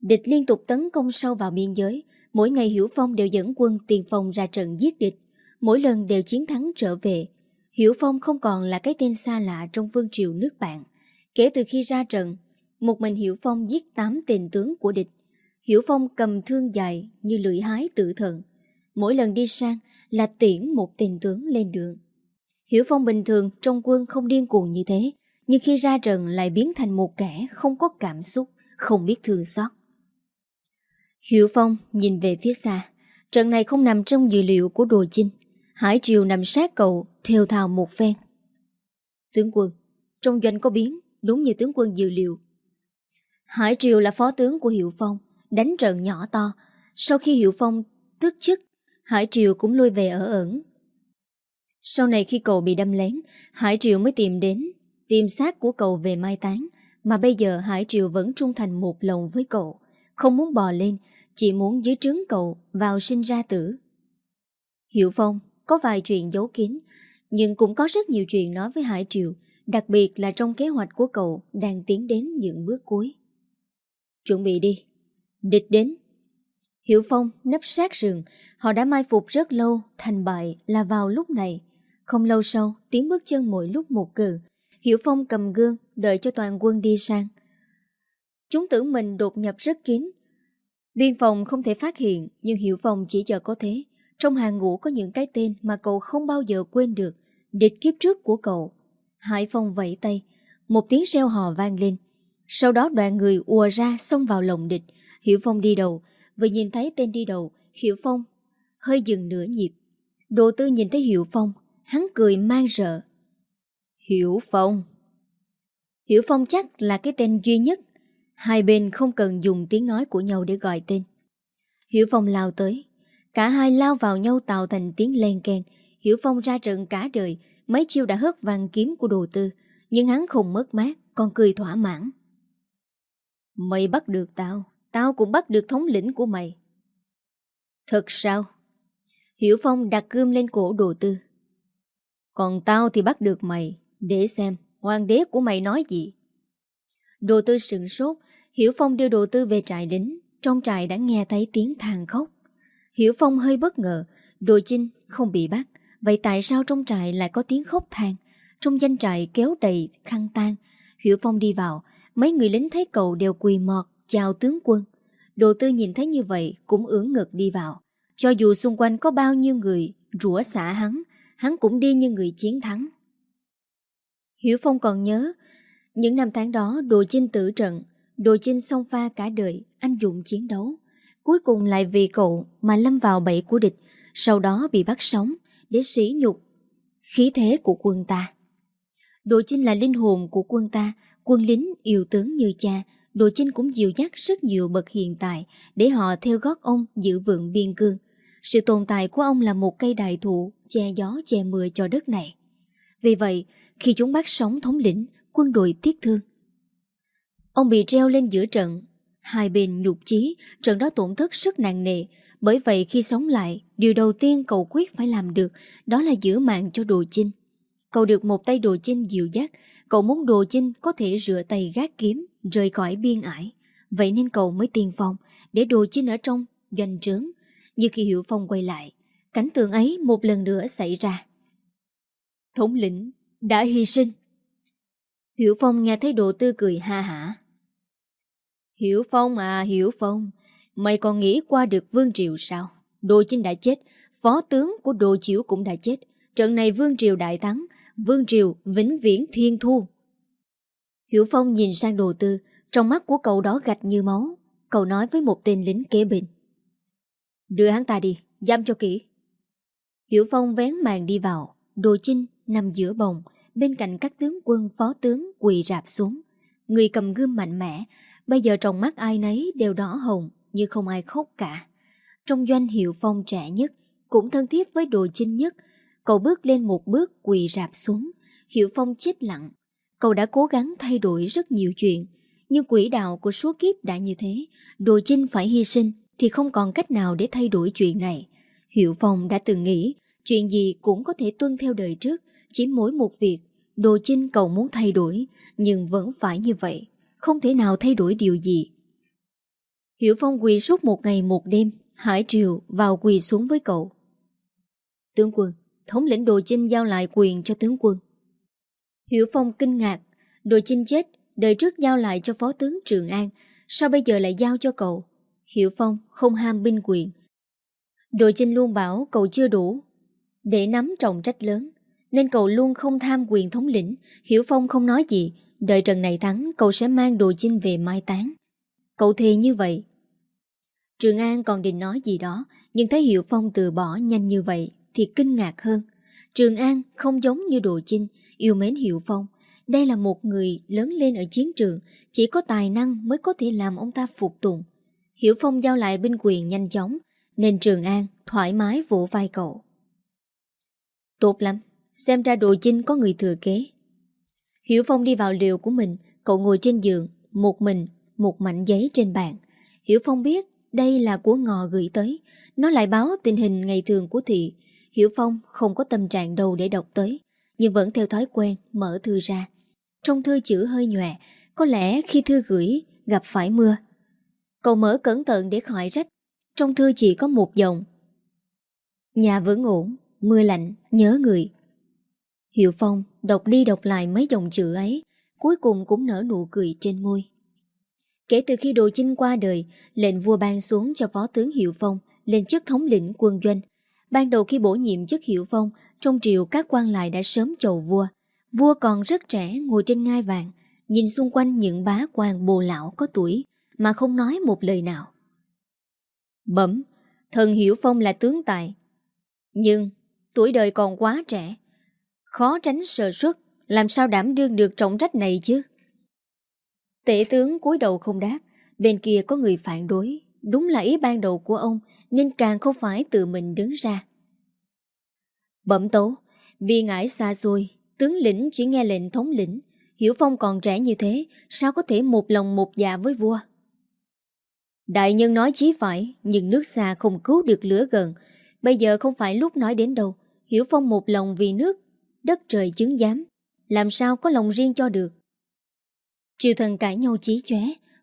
Địch liên tục tấn công sâu vào biên giới, mỗi ngày Hiểu Phong đều dẫn quân tiền phòng ra trận giết địch, mỗi lần đều chiến thắng trở về. Hiểu Phong không còn là cái tên xa lạ trong vương triều nước bạn. Kể từ khi ra trận, một mình Hiểu Phong giết 8 tên tướng của địch. Hiểu Phong cầm thương dài như lưỡi hái tự thận. Mỗi lần đi sang là tiễn một tên tướng lên đường. Hiểu Phong bình thường trong quân không điên cuồng như thế, nhưng khi ra trận lại biến thành một kẻ không có cảm xúc, không biết thương xót. Hiệu Phong nhìn về phía xa, trận này không nằm trong dự liệu của Đồ Chinh. Hải Triều nằm sát cậu, theo thào một phen. Tướng quân, trong doanh có biến, đúng như tướng quân dự liệu. Hải Triều là phó tướng của Hiệu Phong, đánh trận nhỏ to. Sau khi Hiệu Phong tước chức, Hải Triều cũng lui về ở ẩn. Sau này khi cậu bị đâm lén, Hải Triều mới tìm đến, tìm xác của cậu về mai táng. Mà bây giờ Hải Triều vẫn trung thành một lòng với cậu, không muốn bò lên, chỉ muốn dưới trướng cậu vào sinh ra tử. Hiệu Phong có vài chuyện giấu kín, nhưng cũng có rất nhiều chuyện nói với Hải Triều, đặc biệt là trong kế hoạch của cậu đang tiến đến những bước cuối. Chuẩn bị đi. Địch đến. hiệu Phong nấp sát rừng, họ đã mai phục rất lâu, thành bại là vào lúc này. Không lâu sau, tiếng bước chân mỗi lúc một gần. Hiểu Phong cầm gương, đợi cho toàn quân đi sang. Chúng tưởng mình đột nhập rất kín. Biên phòng không thể phát hiện, nhưng Hiểu Phong chỉ chờ có thế. Trong hàng ngũ có những cái tên mà cậu không bao giờ quên được, địch kiếp trước của cậu. Hải Phong vẫy tay, một tiếng reo hò vang lên. Sau đó đoàn người ùa ra xông vào lồng địch. Hiểu Phong đi đầu, vừa nhìn thấy tên đi đầu, Hiểu Phong hơi dừng nửa nhịp. Đồ tư nhìn thấy Hiểu Phong, hắn cười mang rợ. Hiểu Phong Hiểu Phong chắc là cái tên duy nhất. Hai bên không cần dùng tiếng nói của nhau để gọi tên. Hiểu Phong lao tới. Cả hai lao vào nhau tạo thành tiếng len keng. Hiểu Phong ra trận cả đời, mấy chiêu đã hớt vàng kiếm của đồ tư. Nhưng hắn không mất mát, còn cười thỏa mãn. Mày bắt được tao, tao cũng bắt được thống lĩnh của mày. Thật sao? Hiểu Phong đặt gươm lên cổ đồ tư. Còn tao thì bắt được mày, để xem hoàng đế của mày nói gì. Đồ tư sừng sốt, Hiểu Phong đưa đồ tư về trại lính, trong trại đã nghe thấy tiếng than khóc. Hiểu Phong hơi bất ngờ, đồ chinh không bị bắt, vậy tại sao trong trại lại có tiếng khóc than? Trong danh trại kéo đầy khăn tan, Hiểu Phong đi vào, Mấy người lính thấy cậu đều quỳ mọt chào tướng quân. Đồ tư nhìn thấy như vậy cũng ưỡn ngực đi vào. Cho dù xung quanh có bao nhiêu người rủa xả hắn, hắn cũng đi như người chiến thắng. Hiểu Phong còn nhớ, những năm tháng đó đồ chinh tử trận, đồ chinh song pha cả đời, anh dụng chiến đấu. Cuối cùng lại vì cậu mà lâm vào bẫy của địch, sau đó bị bắt sống để sỉ nhục khí thế của quân ta. Đồ chinh là linh hồn của quân ta, Quân lính yêu tướng như cha, Đồ Chinh cũng dìu dắt rất nhiều bậc hiện tại để họ theo gót ông giữ vững biên cương. Sự tồn tại của ông là một cây đại thụ che gió che mưa cho đất này. Vì vậy, khi chúng bắt sống thống lĩnh, quân đội tiếc thương. Ông bị treo lên giữa trận. Hai bên nhục chí, trận đó tổn thất rất nặng nề. Bởi vậy khi sống lại, điều đầu tiên cậu quyết phải làm được đó là giữ mạng cho Đồ Chinh. Cậu được một tay Đồ Chinh dịu dắt, Cậu muốn đồ chinh có thể rửa tay gác kiếm Rời khỏi biên ải Vậy nên cậu mới tiền phòng Để đồ chinh ở trong doanh trướng Như khi Hiệu Phong quay lại Cảnh tượng ấy một lần nữa xảy ra Thống lĩnh đã hy sinh Hiểu Phong nghe thấy đồ tư cười ha hả Hiểu Phong à Hiểu Phong Mày còn nghĩ qua được Vương Triều sao Đồ Chinh đã chết Phó tướng của Đồ Chiếu cũng đã chết Trận này Vương Triều đại thắng Vương Triều vĩnh viễn thiên thu. Hiểu Phong nhìn sang đồ tư, trong mắt của cậu đó gạch như máu. Cậu nói với một tên lính kế bên. Đưa hắn ta đi, giam cho kỹ. Hiểu Phong vén màn đi vào, đồ chinh nằm giữa bồng, bên cạnh các tướng quân phó tướng quỳ rạp xuống. Người cầm gươm mạnh mẽ, bây giờ trong mắt ai nấy đều đỏ hồng, như không ai khóc cả. Trong doanh Hiệu Phong trẻ nhất, cũng thân thiết với đồ chinh nhất, Cậu bước lên một bước quỳ rạp xuống. Hiệu Phong chết lặng. Cậu đã cố gắng thay đổi rất nhiều chuyện Nhưng quỹ đạo của số kiếp đã như thế. Đồ Chinh phải hy sinh Thì không còn cách nào để thay đổi chuyện này. Hiệu Phong đã từng nghĩ Chuyện gì cũng có thể tuân theo đời trước Chỉ mỗi một việc Đồ Chinh cậu muốn thay đổi Nhưng vẫn phải như vậy Không thể nào thay đổi điều gì Hiểu Phong quỳ suốt một ngày một đêm, Hải Triều vào quỳ xuống với cậu. Tướng quân, thống lĩnh Đồ Chinh giao lại quyền cho tướng quân. Hiểu Phong kinh ngạc, Đồ Chinh chết, đời trước giao lại cho phó tướng Trường An, sao bây giờ lại giao cho cậu? Hiểu Phong không ham binh quyền. Đồ Chinh luôn bảo cậu chưa đủ, để nắm trọng trách lớn, nên cậu luôn không tham quyền thống lĩnh. Hiểu Phong không nói gì, đợi trận này thắng cậu sẽ mang Đồ Chinh về mai táng. Cậu thề như vậy. Trường An còn định nói gì đó, nhưng thấy Hiệu Phong từ bỏ nhanh như vậy thì kinh ngạc hơn. Trường An không giống như Đồ Chinh, yêu mến Hiệu Phong. Đây là một người lớn lên ở chiến trường, chỉ có tài năng mới có thể làm ông ta phục tùng. Hiểu Phong giao lại binh quyền nhanh chóng, nên Trường An thoải mái vỗ vai cậu. Tốt lắm, xem ra Đồ Chinh có người thừa kế. Hiểu Phong đi vào liều của mình, cậu ngồi trên giường, một mình, một mảnh giấy trên bàn. Hiểu Phong biết đây là của ngò gửi tới, nó lại báo tình hình ngày thường của thị. Hiểu Phong không có tâm trạng đâu để đọc tới, nhưng vẫn theo thói quen mở thư ra. Trong thư chữ hơi nhòe, có lẽ khi thư gửi gặp phải mưa. Cậu mở cẩn thận để khỏi rách. Trong thư chỉ có một dòng. Nhà vẫn ổn, mưa lạnh, nhớ người. Hiệu Phong đọc đi đọc lại mấy dòng chữ ấy, cuối cùng cũng nở nụ cười trên môi. Kể từ khi Đồ Chinh qua đời, lệnh vua ban xuống cho phó tướng Hiệu Phong lên chức thống lĩnh quân doanh. Ban đầu khi bổ nhiệm chức Hiệu Phong, trong triều các quan lại đã sớm chầu vua. Vua còn rất trẻ ngồi trên ngai vàng, nhìn xung quanh những bá quan bồ lão có tuổi mà không nói một lời nào. Bẩm, thần Hiểu Phong là tướng tài. Nhưng tuổi đời còn quá trẻ, khó tránh sơ suất, làm sao đảm đương được trọng trách này chứ? Tể tướng cúi đầu không đáp, bên kia có người phản đối, đúng là ý ban đầu của ông nên càng không phải tự mình đứng ra. Bẩm tấu, vì ngãi xa xôi, tướng lĩnh chỉ nghe lệnh thống lĩnh, Hiểu Phong còn trẻ như thế, sao có thể một lòng một dạ với vua? Đại nhân nói chí phải, nhưng nước xa không cứu được lửa gần. Bây giờ không phải lúc nói đến đâu, Hiểu Phong một lòng vì nước, đất trời chứng giám. Làm sao có lòng riêng cho được? Triều thần cãi nhau chí chóe,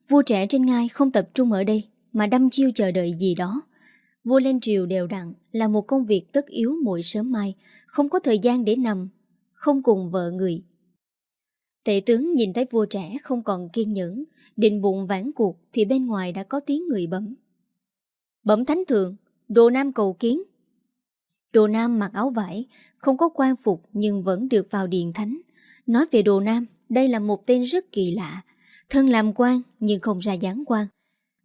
vua trẻ trên ngai không tập trung ở đây, mà đâm chiêu chờ đợi gì đó. Vua lên triều đều đặn là một công việc tất yếu mỗi sớm mai, không có thời gian để nằm, không cùng vợ người. Tể tướng nhìn thấy vua trẻ không còn kiên nhẫn, định bụng vãn cuộc thì bên ngoài đã có tiếng người bấm. Bấm thánh thượng, đồ nam cầu kiến. Đồ nam mặc áo vải, không có quan phục nhưng vẫn được vào điện thánh. Nói về đồ nam, đây là một tên rất kỳ lạ. Thân làm quan nhưng không ra dáng quan.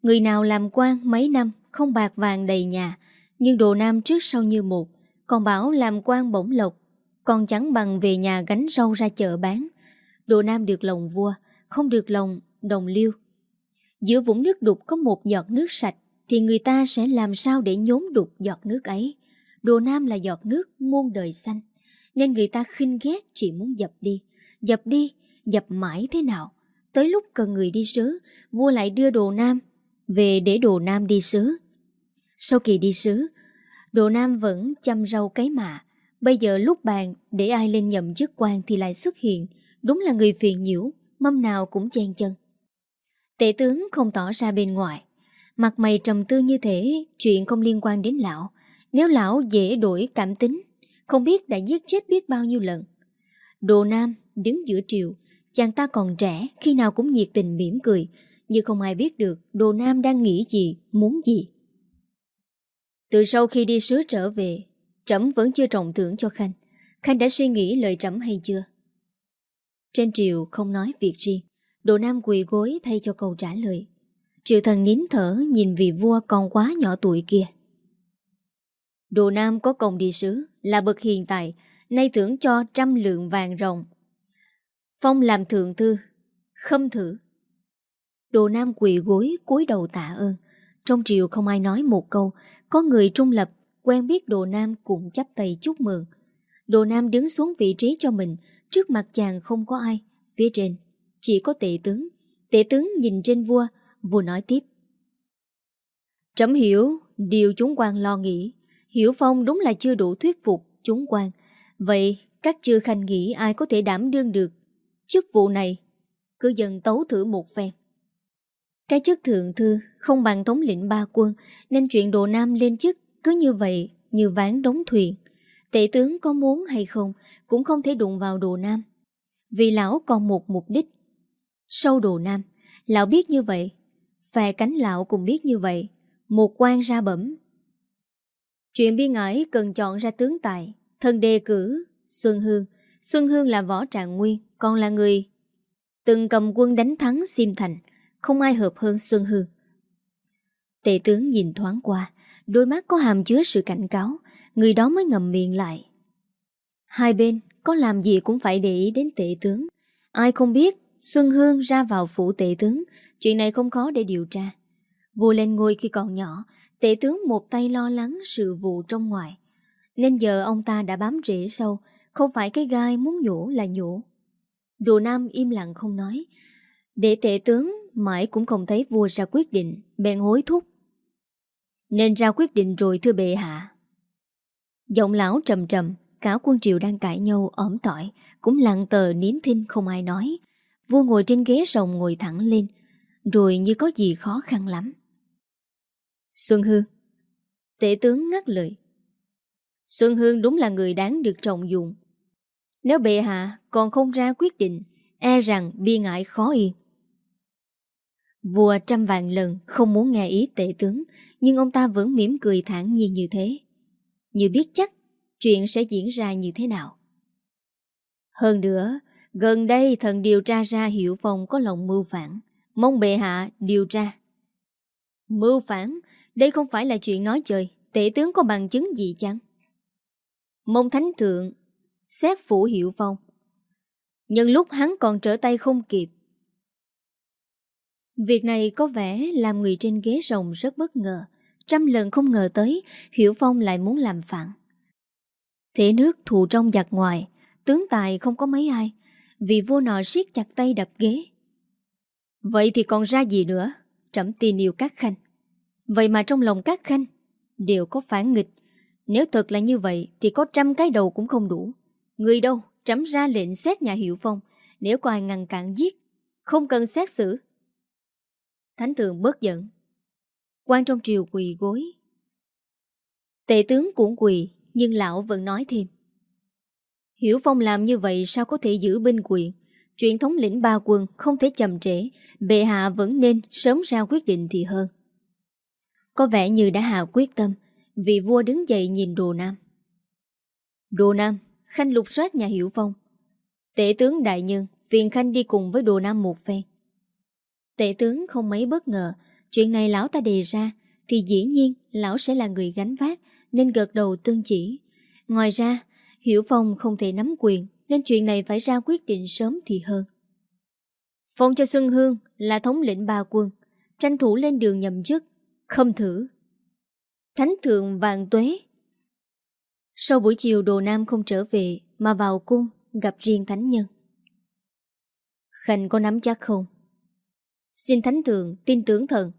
Người nào làm quan mấy năm không bạc vàng đầy nhà, nhưng đồ nam trước sau như một. Còn bảo làm quan bổng lộc, còn chẳng bằng về nhà gánh rau ra chợ bán. Đồ nam được lòng vua, không được lòng đồng liêu. Giữa vũng nước đục có một giọt nước sạch, thì người ta sẽ làm sao để nhốn đục giọt nước ấy. Đồ nam là giọt nước muôn đời xanh, nên người ta khinh ghét chỉ muốn dập đi. Dập đi, dập mãi thế nào? Tới lúc cần người đi sứ, vua lại đưa đồ nam về để đồ nam đi sứ. Sau kỳ đi sứ, đồ nam vẫn chăm rau cái mạ. Bây giờ lúc bàn để ai lên nhậm chức quan thì lại xuất hiện. Đúng là người phiền nhiễu, mâm nào cũng chen chân. Tể tướng không tỏ ra bên ngoài. Mặt mày trầm tư như thế, chuyện không liên quan đến lão. Nếu lão dễ đổi cảm tính, không biết đã giết chết biết bao nhiêu lần. Đồ Nam đứng giữa triều, chàng ta còn trẻ, khi nào cũng nhiệt tình mỉm cười, nhưng không ai biết được Đồ Nam đang nghĩ gì, muốn gì. Từ sau khi đi sứ trở về, Trẫm vẫn chưa trọng thưởng cho Khanh. Khanh đã suy nghĩ lời Trẫm hay chưa? Trên triều không nói việc riêng, Đồ Nam quỳ gối thay cho câu trả lời. Triệu thần nín thở nhìn vị vua còn quá nhỏ tuổi kia. Đồ Nam có công đi sứ, là bậc hiện tại, nay thưởng cho trăm lượng vàng rồng. Phong làm thượng thư, khâm thử. Đồ Nam quỳ gối cúi đầu tạ ơn. Trong triều không ai nói một câu, có người trung lập, quen biết Đồ Nam cũng chấp tay chúc mừng. Đồ Nam đứng xuống vị trí cho mình, trước mặt chàng không có ai, phía trên chỉ có tệ tướng. Tệ tướng nhìn trên vua, vua nói tiếp. Trẫm hiểu, điều chúng quan lo nghĩ. Hiểu Phong đúng là chưa đủ thuyết phục chúng quan. Vậy các chư khanh nghĩ ai có thể đảm đương được chức vụ này? Cứ dần tấu thử một phen. Cái chức thượng thư không bằng thống lĩnh ba quân nên chuyện đồ nam lên chức cứ như vậy như ván đóng thuyền. Tể tướng có muốn hay không cũng không thể đụng vào đồ nam. Vì lão còn một mục đích. Sâu đồ nam, lão biết như vậy. Phè cánh lão cũng biết như vậy. Một quan ra bẩm. Chuyện biên ải cần chọn ra tướng tài. Thần đề cử Xuân Hương. Xuân Hương là võ trạng nguyên, còn là người từng cầm quân đánh thắng Sim Thành. Không ai hợp hơn Xuân Hương. Tệ tướng nhìn thoáng qua, đôi mắt có hàm chứa sự cảnh cáo, người đó mới ngầm miệng lại. Hai bên có làm gì cũng phải để ý đến tệ tướng. Ai không biết Xuân Hương ra vào phủ tệ tướng, chuyện này không khó để điều tra. Vua lên ngôi khi còn nhỏ, Tể tướng một tay lo lắng sự vụ trong ngoài. Nên giờ ông ta đã bám rễ sâu, không phải cái gai muốn nhổ là nhổ. Đồ Nam im lặng không nói. Để tể tướng mãi cũng không thấy vua ra quyết định, bèn hối thúc. Nên ra quyết định rồi thưa bệ hạ. Giọng lão trầm trầm, cả quân triều đang cãi nhau ổm tỏi, cũng lặng tờ nín thinh không ai nói. Vua ngồi trên ghế rồng ngồi thẳng lên, rồi như có gì khó khăn lắm. Xuân Hương. Tể tướng ngắt lời. Xuân Hương đúng là người đáng được trọng dụng. Nếu bệ hạ còn không ra quyết định E rằng bi ngại khó yên Vua trăm vạn lần không muốn nghe ý tể tướng, Nhưng ông ta vẫn mỉm cười thản nhiên như thế. Như biết chắc, chuyện sẽ diễn ra như thế nào. Hơn nữa, Gần đây thần điều tra ra Hiệu Phong có lòng mưu phản. Mong bệ hạ điều tra. Mưu phản đây không phải là chuyện nói chơi Tể tướng có bằng chứng gì chăng Mông thánh thượng Xét phủ Hiệu Phong Nhưng lúc hắn còn trở tay không kịp Việc này có vẻ làm người trên ghế rồng rất bất ngờ. Trăm lần không ngờ tới, Hiểu Phong lại muốn làm phản. Thế nước thù trong giặc ngoài, tướng tài không có mấy ai, vì vua nọ siết chặt tay đập ghế. Vậy thì còn ra gì nữa? Trẫm tin yêu các khanh. Vậy mà trong lòng các khanh đều có phản nghịch. Nếu thật là như vậy thì có trăm cái đầu cũng không đủ. Người đâu, trẫm ra lệnh xét nhà Hiệu Phong. Nếu có ai ngăn cản giết, không cần xét xử Thánh thượng bớt giận. quan trong triều quỳ gối. Tệ tướng cũng quỳ, nhưng lão vẫn nói thêm. Hiểu Phong làm như vậy sao có thể giữ binh quyền? Chuyện thống lĩnh ba quân không thể chậm trễ, bệ hạ vẫn nên sớm ra quyết định thì hơn. Có vẻ như đã hạ quyết tâm, vì vua đứng dậy nhìn Đồ Nam. Đồ Nam, Khanh lục soát nhà Hiểu Phong. Tể tướng đại nhân, phiền Khanh đi cùng với Đồ Nam một phen. Tể tướng không mấy bất ngờ, chuyện này lão ta đề ra, thì dĩ nhiên lão sẽ là người gánh vác, nên gật đầu tương chỉ. Ngoài ra, Hiểu Phong không thể nắm quyền, nên chuyện này phải ra quyết định sớm thì hơn. Phong cho Xuân Hương là thống lĩnh ba quân, tranh thủ lên đường nhậm chức, không thử. Thánh thượng vàng tuế. Sau buổi chiều đồ nam không trở về mà vào cung gặp riêng thánh nhân. Khanh có nắm chắc không? Xin thánh thượng tin tưởng thần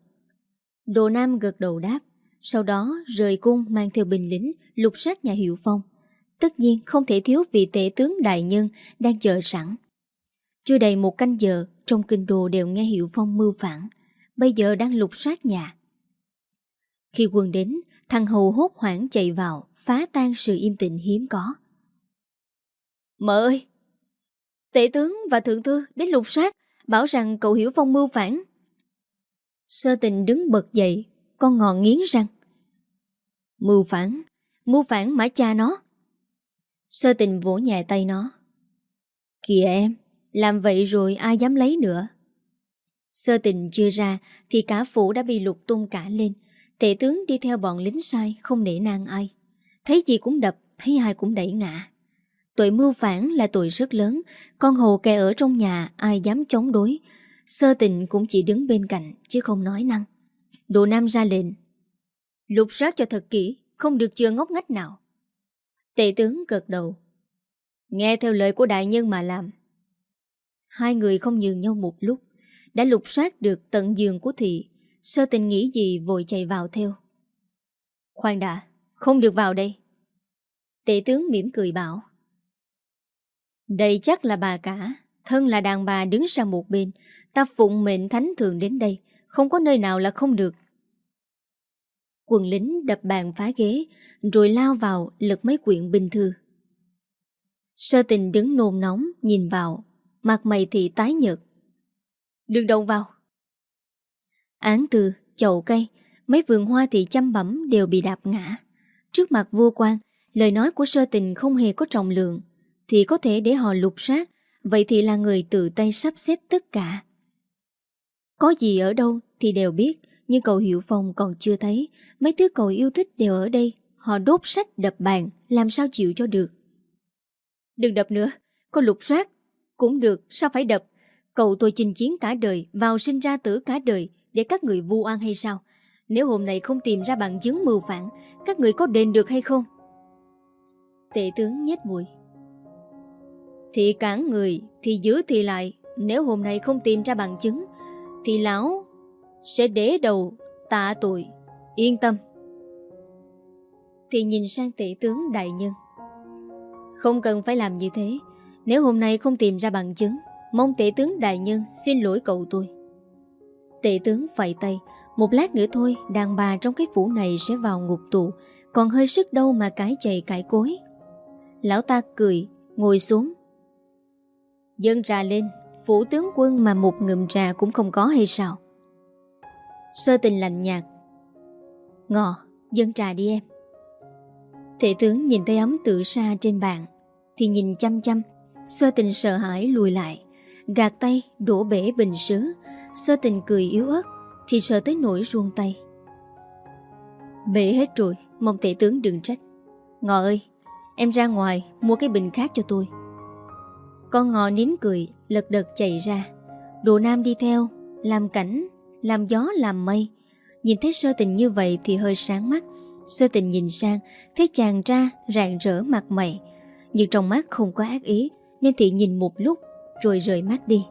Đồ Nam gật đầu đáp, Sau đó rời cung mang theo bình lính, Lục sát nhà Hiệu Phong Tất nhiên không thể thiếu vị tể tướng đại nhân Đang chờ sẵn Chưa đầy một canh giờ, Trong kinh đồ đều nghe Hiệu Phong mưu phản Bây giờ đang lục soát nhà khi quân đến, Thằng hầu hốt hoảng chạy vào, Phá tan sự im tĩnh hiếm có. Mợ ơi, Tể tướng và thượng thư đến lục soát, Bảo rằng cậu hiểu phong mưu phản. Sơ tình đứng bật dậy, Con ngọn nghiến răng Mưu phản Mưu phản mã cha nó. Sơ tình vỗ nhẹ tay nó, Kìa em, Làm vậy rồi ai dám lấy nữa? Sơ tình chưa ra Thì cả phủ đã bị lục tung cả lên Tệ tướng đi theo bọn lính sai, Không nể nang ai. Thấy gì cũng đập, Thấy ai cũng đẩy ngã. Tội mưu phản là tội rất lớn, Con hồ kè ở trong nhà, Ai dám chống đối. Sơ tình cũng chỉ đứng bên cạnh, Chứ không nói năng. Đồ Nam ra lệnh, Lục soát cho thật kỹ, Không được chưa ngốc ngách nào. Tệ tướng gật đầu, Nghe theo lời của đại nhân mà làm. Hai người không nhường nhau một lúc, Đã lục soát được tận giường của thị Sơ tình nghĩ gì vội chạy vào theo. Khoan đã, Không được vào đây. Tể tướng mỉm cười bảo. Đây chắc là bà cả, Thân là đàn bà đứng sang một bên. Ta phụng mệnh thánh thường đến đây, Không có nơi nào là không được. Quần lính đập bàn phá ghế, Rồi lao vào lật mấy quyển bình thư. Sơ tình đứng nôn nóng, Nhìn vào, Mặt mày thì tái nhợt. Đừng động vào. Án từ, chậu cây Mấy vườn hoa thì chăm bẩm đều bị đạp ngã. Trước mặt vua quan Lời nói của sơ tình không hề có trọng lượng Thì có thể để họ lục soát Vậy thì là người tự tay sắp xếp tất cả. Có gì ở đâu thì đều biết Nhưng cậu hiệu Phong còn chưa thấy. Mấy thứ cậu yêu thích đều ở đây Họ đốt sách đập bàn Làm sao chịu cho được. Đừng đập nữa Có lục soát Cũng được sao phải đập? Cậu tôi chinh chiến cả đời Vào sinh ra tử cả đời để các người vu oan hay sao? Nếu hôm nay không tìm ra bằng chứng mưu phản, Các người có đền được hay không? Tệ tướng nhét mũi Thì cản người Thì giữ thì lại, Nếu hôm nay không tìm ra bằng chứng, Thì lão Sẽ để đầu tạ tội, Yên tâm. Thì nhìn sang tệ tướng đại nhân. Không cần phải làm như thế, Nếu hôm nay không tìm ra bằng chứng, Mong tệ tướng đại nhân xin lỗi cậu tôi. Tệ tướng phẩy tay. Một lát nữa thôi, Đàn bà trong cái phủ này sẽ vào ngục tù. Còn hơi sức đâu mà cái chày cãi cối. Lão ta cười, Ngồi xuống. Dân trà lên, Phủ tướng quân mà một ngụm trà cũng không có hay sao? Sơ tình lạnh nhạt. Ngọ, Dân trà đi em. Thể tướng nhìn thấy ấm tự xa trên bàn, Thì nhìn chăm chăm. Sơ tình sợ hãi lùi lại. Gạt tay, đổ bể bình sứ Sơ tình cười yếu ớt, Thì sợ tới nỗi ruông tay. Bể hết rồi, Mong tể tướng đừng trách. Ngọ ơi, Em ra ngoài, mua cái bình khác cho tôi. Con ngọ nín cười, Lật đật chạy ra. Đồ nam đi theo, Làm cảnh, Làm gió, làm mây. Nhìn thấy sơ tình như vậy thì hơi sáng mắt. Sơ tình nhìn sang, Thấy chàng ra, rạng rỡ mặt mày. Nhưng trong mắt không có ác ý, Nên thị nhìn một lúc rồi rời mắt đi.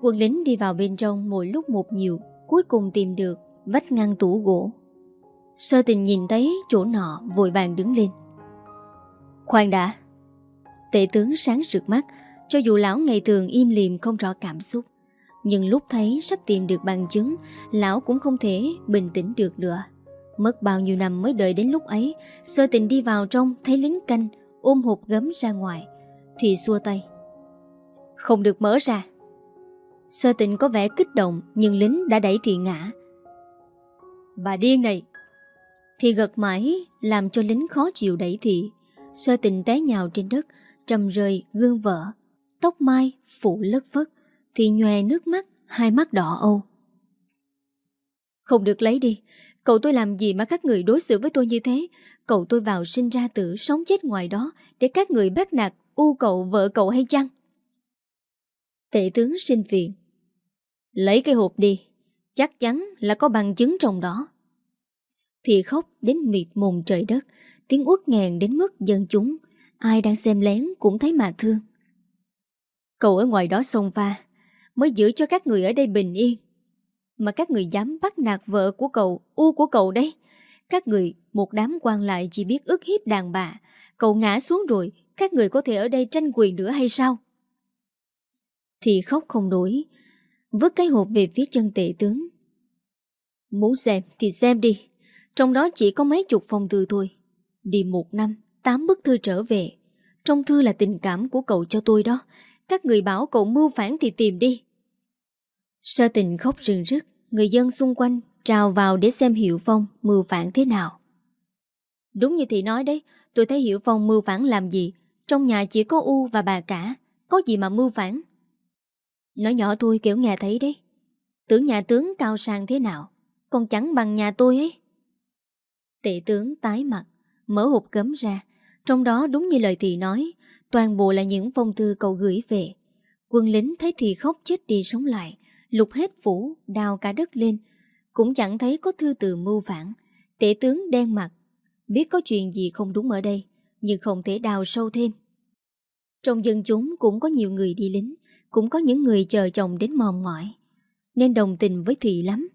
Quân lính đi vào bên trong mỗi lúc một nhiều, Cuối cùng tìm được Vách ngăn tủ gỗ. Sơ tình nhìn thấy chỗ nọ, Vội vàng đứng lên. Khoan đã. Tệ tướng sáng rực mắt, Cho dù lão ngày thường im liềm không rõ cảm xúc, Nhưng lúc thấy sắp tìm được bằng chứng, Lão cũng không thể bình tĩnh được nữa. Mất bao nhiêu năm mới đợi đến lúc ấy, Sơ tình đi vào trong, Thấy lính canh ôm hộp gấm ra ngoài, Thì xua tay. Không được mở ra. Sơ tình có vẻ kích động, Nhưng lính đã đẩy thị ngã. Bà điên này! Thị gật mãi, Làm cho lính khó chịu đẩy thị. Sơ tình té nhào trên đất, Trầm rơi gương vỡ Tóc mai phủ lất phất thị nhòe nước mắt, Hai mắt đỏ âu. Không được lấy đi, Cậu tôi làm gì mà các người đối xử với tôi như thế? Cậu tôi vào sinh ra tử, Sống chết ngoài đó, Để các người bắt nạt U cậu, vợ cậu hay chăng? Tệ tướng sinh viện. Lấy cái hộp đi, Chắc chắn là có bằng chứng trong đó. Thì khóc đến mịt mồm trời đất, Tiếng uất ngàn đến mức dân chúng, Ai đang xem lén cũng thấy mà thương. Cậu ở ngoài đó xông pha, Mới giữ cho các người ở đây bình yên. Mà các người dám bắt nạt vợ của cậu, U của cậu đấy. Các người, một đám quan lại chỉ biết ức hiếp đàn bà. Cậu ngã xuống rồi, Các người có thể ở đây tranh quyền nữa hay sao? Thì khóc không nổi. Vứt cái hộp về phía chân tệ tướng. Muốn xem thì xem đi. Trong đó chỉ có mấy chục phong thư thôi. Đi một năm, Tám bức thư trở về. Trong thư là tình cảm của cậu cho tôi đó. Các người bảo cậu mưu phản thì tìm đi. Sơ tình khóc rừng rứt. Người dân xung quanh trào vào để xem Hiệu Phong mưu phản thế nào. Đúng như thị nói đấy, Tôi thấy Hiệu Phong mưu phản làm gì? Trong nhà chỉ có U và bà cả. Có gì mà mưu phản? Nói nhỏ tôi kiểu nghe thấy đấy. Tưởng nhà tướng cao sang thế nào, Còn chẳng bằng nhà tôi ấy. Tệ tướng tái mặt, Mở hộp cấm ra. Trong đó đúng như lời thị nói, Toàn bộ là những phong thư cậu gửi về. Quân lính thấy thì khóc chết đi sống lại, Lục hết phủ, Đào cả đất lên. Cũng chẳng thấy có thư từ mưu phản. Tể tướng đen mặt, Biết có chuyện gì không đúng ở đây, Nhưng không thể đào sâu thêm. Trong dân chúng cũng có nhiều người đi lính. Cũng có những người chờ chồng đến mòn mỏi Nên đồng tình với Thị lắm.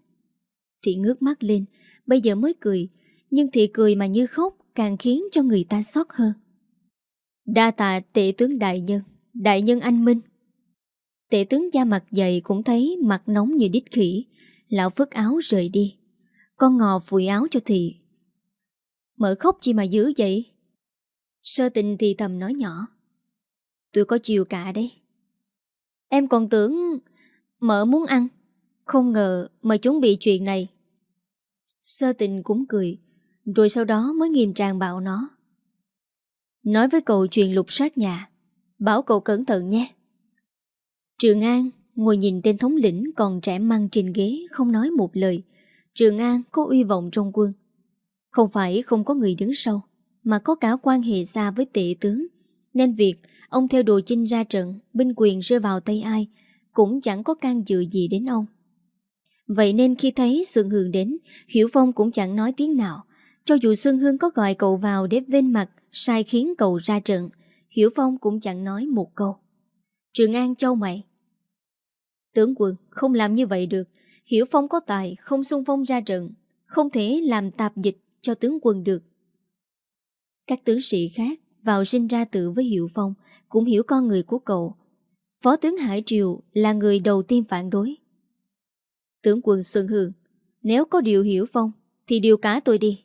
Thị ngước mắt lên Bây giờ mới cười Nhưng Thị cười mà như khóc càng khiến cho người ta xót hơn. Đa tạ tể tướng đại nhân, đại nhân anh Minh. Tể tướng da mặt dày cũng thấy mặt nóng như đít khỉ, Lão phức áo rời đi. Con ngò phủi áo cho thị. Mở khóc chi mà dữ vậy? Sơ tình thì thầm nói nhỏ. Tôi có chiều cả đấy. Em còn tưởng Mợ muốn ăn Không ngờ mà chuẩn bị chuyện này Sơ tình cũng cười Rồi sau đó mới nghiêm trang bảo nó Nói với cậu chuyện lục soát nhà Bảo cậu cẩn thận nhé Trường An ngồi nhìn tên thống lĩnh còn trẻ măng trên ghế không nói một lời. Trường An có uy vọng trong quân. Không phải không có người đứng sau, mà có cả quan hệ xa với tệ tướng. Nên việc ông theo đồ chinh ra trận, binh quyền rơi vào tay ai, cũng chẳng có can dự gì đến ông. Vậy nên khi thấy Xuân Hương đến, Hiểu Phong cũng chẳng nói tiếng nào. Cho dù Xuân Hương có gọi cậu vào để vên mặt, sai khiến cậu ra trận, Hiểu Phong cũng chẳng nói một câu. Trường An châu mày, Tướng quân không làm như vậy được Hiểu Phong có tài không xung phong ra trận Không thể làm tạp dịch cho tướng quân được Các tướng sĩ khác vào sinh ra tự với Hiểu Phong cũng hiểu con người của cậu. Phó tướng Hải Triều là người đầu tiên phản đối. Tướng quân Xuân Hương, Nếu có điều Hiểu Phong, Thì điều cá tôi đi.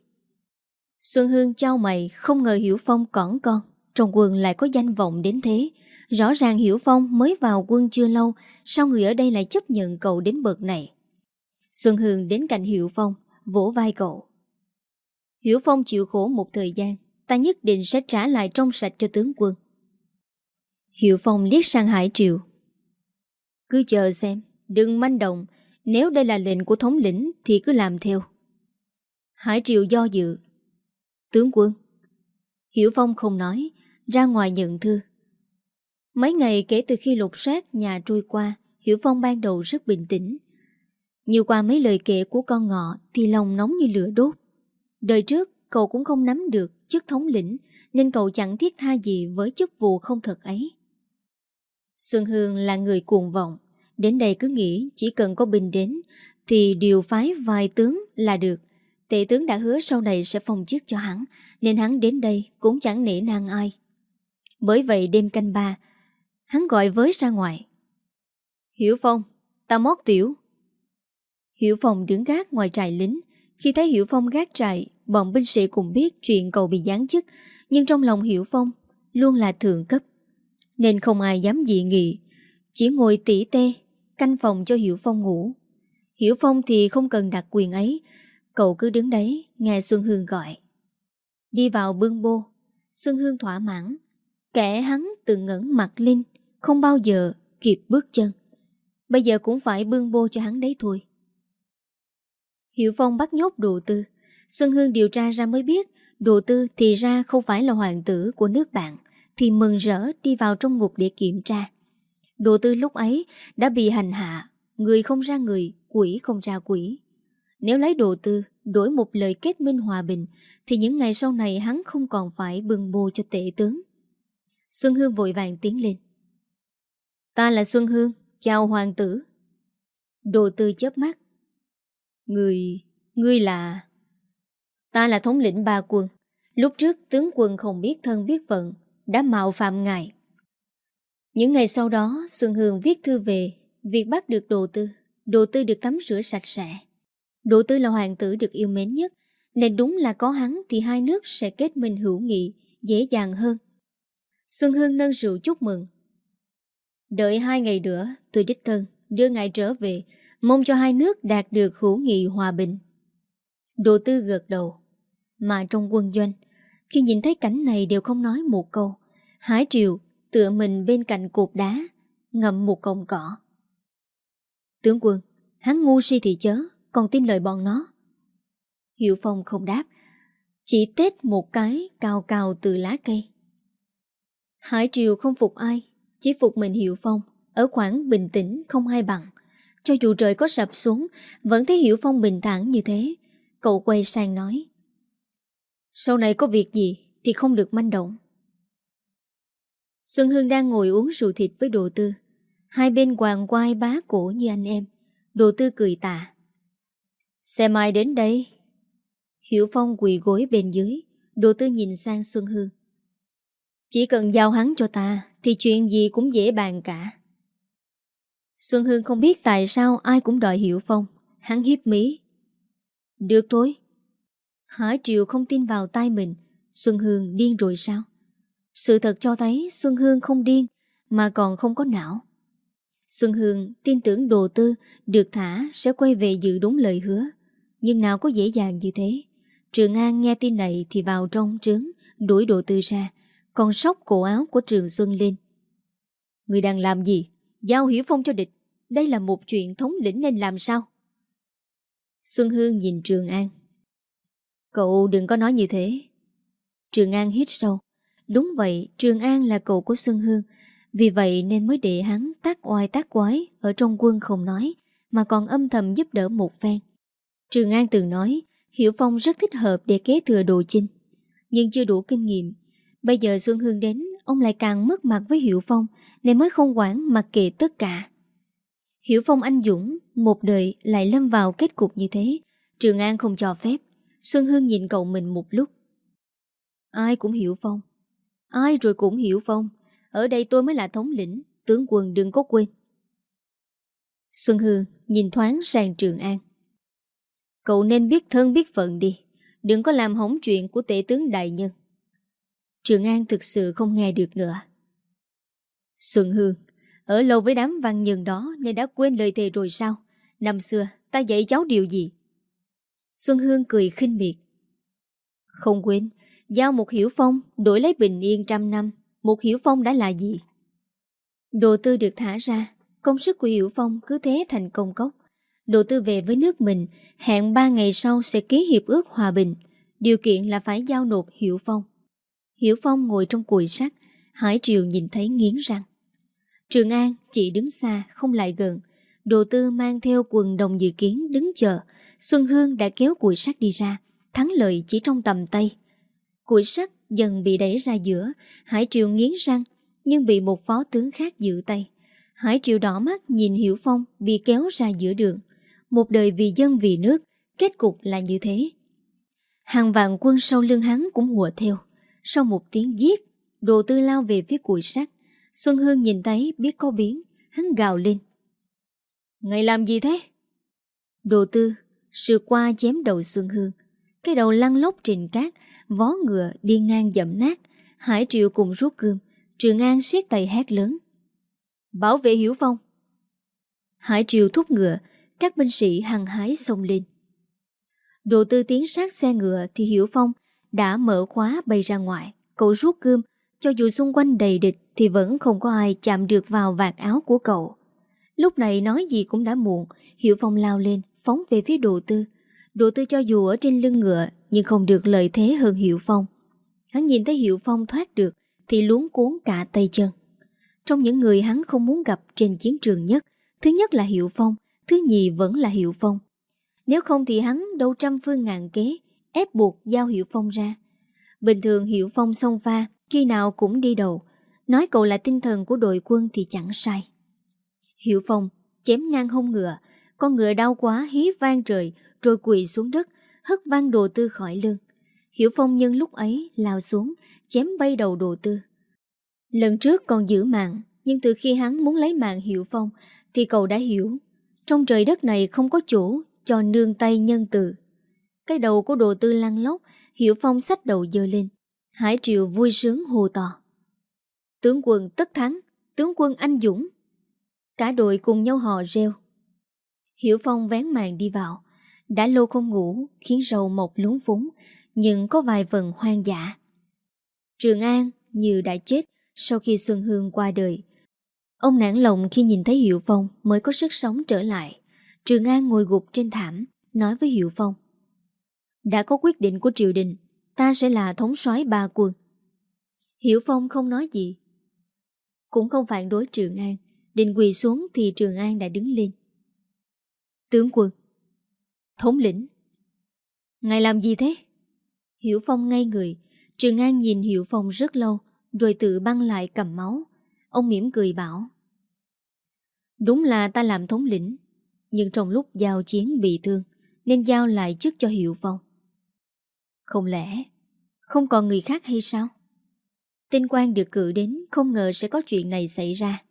Xuân Hương trao mày không ngờ Hiểu Phong cỏn con, Trong quân lại có danh vọng đến thế. Rõ ràng Hiểu Phong mới vào quân chưa lâu, Sao người ở đây lại chấp nhận cậu đến bậc này? Xuân Hương đến cạnh Hiểu Phong, Vỗ vai cậu. Hiểu Phong chịu khổ một thời gian, Ta nhất định sẽ trả lại trong sạch cho tướng quân. Hiểu Phong liếc sang Hải Triều Cứ chờ xem Đừng manh động Nếu đây là lệnh của thống lĩnh Thì cứ làm theo Hải Triều do dự Tướng quân Hiểu Phong không nói Ra ngoài nhận thư Mấy ngày kể từ khi lục soát nhà trôi qua, Hiểu Phong ban đầu rất bình tĩnh. Nhiều qua mấy lời kể của con ngọ thì lòng nóng như lửa đốt. Đời trước, cậu cũng không nắm được chức thống lĩnh nên cậu chẳng thiết tha gì với chức vụ không thật ấy. Xuân Hương là người cuồng vọng, đến đây cứ nghĩ chỉ cần có binh đến thì điều phái vài tướng là được. Tệ tướng đã hứa sau này sẽ phong chức cho hắn, nên hắn đến đây cũng chẳng nể nang ai. Bởi vậy đêm canh ba, Hắn gọi với ra ngoài. Hiểu Phong Ta mót tiểu. Hiểu Phong đứng gác ngoài trại lính. Khi thấy Hiểu Phong gác trại Bọn binh sĩ cũng biết chuyện cậu bị giáng chức Nhưng trong lòng Hiểu Phong Luôn là thượng cấp. Nên không ai dám dị nghị. Chỉ ngồi tỉ tê, Canh phòng cho Hiểu Phong ngủ. Hiểu Phong thì không cần đặt quyền ấy. Cậu cứ đứng đấy, Nghe Xuân Hương gọi. Đi vào bưng bô. Xuân Hương thỏa mãn. Kẻ hắn từ ngẩn mặt Linh không bao giờ kịp bước chân. Bây giờ cũng phải bưng bô cho hắn đấy thôi. Hiệu Phong bắt nhốt đồ tư. Xuân Hương điều tra ra mới biết, Đồ tư thì ra không phải là hoàng tử của nước bạn. Thì mừng rỡ đi vào trong ngục để kiểm tra Đồ tư lúc ấy đã bị hành hạ Người không ra người, quỷ không ra quỷ Nếu lấy đồ tư đổi một lời kết minh hòa bình Thì những ngày sau này hắn không còn phải bưng bồ cho tệ tướng Xuân Hương vội vàng tiến lên Ta là Xuân Hương, chào hoàng tử. Đồ tư chớp mắt. Người, ngươi là... Ta là thống lĩnh ba quân. Lúc trước tướng quân không biết thân biết phận, đã mạo phạm ngài. Những ngày sau đó, Xuân Hương viết thư về việc bắt được đồ tư. Đồ tư được tắm rửa sạch sẽ. Đồ tư là hoàng tử được yêu mến nhất, nên đúng là có hắn thì hai nước sẽ kết minh hữu nghị, dễ dàng hơn. Xuân Hương nâng rượu chúc mừng, Đợi hai ngày nữa tôi đích thân đưa ngài trở về Mong cho hai nước đạt được hữu nghị hòa bình Đồ tư gật đầu Mà trong quân doanh khi nhìn thấy cảnh này đều không nói một câu. Hải triều tựa mình bên cạnh cột đá, Ngậm một cọng cỏ. Tướng quân, Hắn ngu si thì chớ, Còn tin lời bọn nó. Hiệu Phong không đáp, Chỉ tết một cái cao cao từ lá cây. Hải triều không phục ai, chỉ phục mình hiệu Phong, Ở khoảng bình tĩnh, không ai bằng. Cho dù trời có sập xuống, Vẫn thấy hiệu Phong bình thản như thế. Cậu quay sang nói sau này có việc gì Thì không được manh động. Xuân Hương đang ngồi uống rượu thịt với đồ tư. Hai bên hoàng quai bá cổ như anh em. Đồ tư cười tà Xe mai đến đây. Hiểu Phong quỳ gối bên dưới. Đồ tư nhìn sang Xuân Hương. Chỉ cần giao hắn cho ta thì chuyện gì cũng dễ bàn cả. Xuân Hương không biết tại sao ai cũng đòi Hiểu Phong. Hắn hiếp mí. Được thôi. Hải Triều không tin vào tay mình. Xuân Hương điên rồi sao? Sự thật cho thấy Xuân Hương không điên, mà còn không có não. Xuân Hương tin tưởng đồ tư được thả sẽ quay về giữ đúng lời hứa. Nhưng nào có dễ dàng như thế. Trường An nghe tin này thì vào trong trướng, đuổi đồ tư ra, còn sóc cổ áo của Trường Xuân lên. Người đang làm gì? Giao hiểu phong cho địch. Đây là một chuyện thống lĩnh nên làm sao? Xuân Hương nhìn Trường An. Cậu đừng có nói như thế. Trường An hít sâu. Đúng vậy, Trường An là cậu của Xuân Hương. Vì vậy nên mới để hắn tác oai tác quái ở trong quân không nói, mà còn âm thầm giúp đỡ một phen. Trường An từng nói, Hiểu Phong rất thích hợp để kế thừa đồ chinh. Nhưng chưa đủ kinh nghiệm. Bây giờ Xuân Hương đến, ông lại càng mất mặt với Hiểu Phong, nên mới không quản mặc kệ tất cả. Hiểu Phong anh Dũng, một đời lại lâm vào kết cục như thế. Trường An không cho phép. Xuân Hương nhìn cậu mình một lúc. Ai cũng hiểu Phong. Ai rồi cũng hiểu Phong. Ở đây tôi mới là thống lĩnh, tướng quân đừng có quên. Xuân Hương nhìn thoáng sang Trường An. Cậu nên biết thân biết phận đi, đừng có làm hỏng chuyện của tể tướng đại nhân. Trường An thực sự không nghe được nữa. Xuân Hương, ở lâu với đám văn nhân đó nên đã quên lời thề rồi sao? Năm xưa, ta dạy cháu điều gì? Xuân Hương cười khinh miệt. Không quên, giao một hiểu phong đổi lấy bình yên trăm năm. Một hiểu phong đã là gì? Đồ tư được thả ra, công sức của hiểu phong cứ thế thành công cốc. Đồ tư về với nước mình, hẹn ba ngày sau sẽ ký hiệp ước hòa bình. Điều kiện là phải giao nộp hiểu phong. Hiểu phong ngồi trong cùi sắt, Hải Triều nhìn thấy nghiến răng. Trường An chỉ đứng xa, không lại gần. Đồ tư mang theo quần đồng dự kiến đứng chờ. Xuân Hương đã kéo cùi sắt đi ra, thắng lợi chỉ trong tầm tay. Cùi sắt dần bị đẩy ra giữa, Hải Triều nghiến răng, nhưng bị một phó tướng khác giữ tay. Hải Triều đỏ mắt nhìn Hiểu Phong bị kéo ra giữa đường. Một đời vì dân vì nước, kết cục là như thế. Hàng vạn quân sau lưng hắn cũng hùa theo. Sau một tiếng giết, đồ tư lao về phía cùi sắt. Xuân Hương nhìn thấy biết có biến, hắn gào lên. Ngày làm gì thế? Đồ tư, sự qua chém đầu Xuân Hương. Cái đầu lăn lóc trên cát, vó ngựa đi ngang dậm nát. Hải Triệu cùng rút cơm, Trường An siết tay hét lớn. Bảo vệ Hiểu Phong. Hải Triều thúc ngựa, các binh sĩ hăng hái xông lên. Đồ tư tiến sát xe ngựa thì Hiểu Phong đã mở khóa bay ra ngoài. Cậu rút cơm, cho dù xung quanh đầy địch thì vẫn không có ai chạm được vào vạt áo của cậu. Lúc này nói gì cũng đã muộn, Hiểu Phong lao lên, phóng về phía đồ tư. Đồ tư cho dù ở trên lưng ngựa nhưng không được lợi thế hơn Hiệu Phong. Hắn nhìn thấy Hiệu Phong thoát được thì luống cuốn cả tay chân. Trong những người hắn không muốn gặp trên chiến trường nhất, thứ nhất là Hiệu Phong, thứ nhì vẫn là Hiệu Phong. Nếu không thì hắn đâu trăm phương ngàn kế, ép buộc giao Hiệu Phong ra. Bình thường Hiệu Phong xông pha, khi nào cũng đi đầu. Nói cậu là tinh thần của đội quân thì chẳng sai. Hiệu Phong chém ngang hông ngựa, con ngựa đau quá hí vang trời rồi quỳ xuống đất, hất văng đồ tư khỏi lưng. Hiểu Phong nhân lúc ấy lao xuống, chém bay đầu đồ tư. Lần trước còn giữ mạng, nhưng từ khi hắn muốn lấy mạng Hiểu Phong, thì cậu đã hiểu. Trong trời đất này không có chỗ cho nương tay nhân từ. Cái đầu của đồ tư lăn lóc, Hiểu Phong xách đầu dơ lên. Hải Triều vui sướng hồ to. Tướng quân tất thắng, tướng quân anh dũng. Cả đội cùng nhau hò reo. Hiểu Phong vén màn đi vào. Đã lâu không ngủ khiến râu mọc lún phúng, nhưng có vài phần hoang dã. Trường An như đã chết sau khi Xuân Hương qua đời. Ông nản lòng khi nhìn thấy Hiệu Phong mới có sức sống trở lại. Trường An ngồi gục trên thảm, nói với Hiệu Phong. Đã có quyết định của triều đình, ta sẽ là thống soái ba quân. Hiểu Phong không nói gì. Cũng không phản đối Trường An, định quỳ xuống thì Trường An đã đứng lên. Tướng quân, Thống lĩnh. Ngài làm gì thế? Hiểu Phong ngay người. Trường An nhìn Hiểu Phong rất lâu Rồi tự băng lại cầm máu. Ông mỉm cười bảo Đúng là ta làm thống lĩnh Nhưng trong lúc giao chiến bị thương Nên giao lại chức cho Hiểu Phong. Không lẽ Không còn người khác hay sao? Tinh quan được cử đến Không ngờ sẽ có chuyện này xảy ra.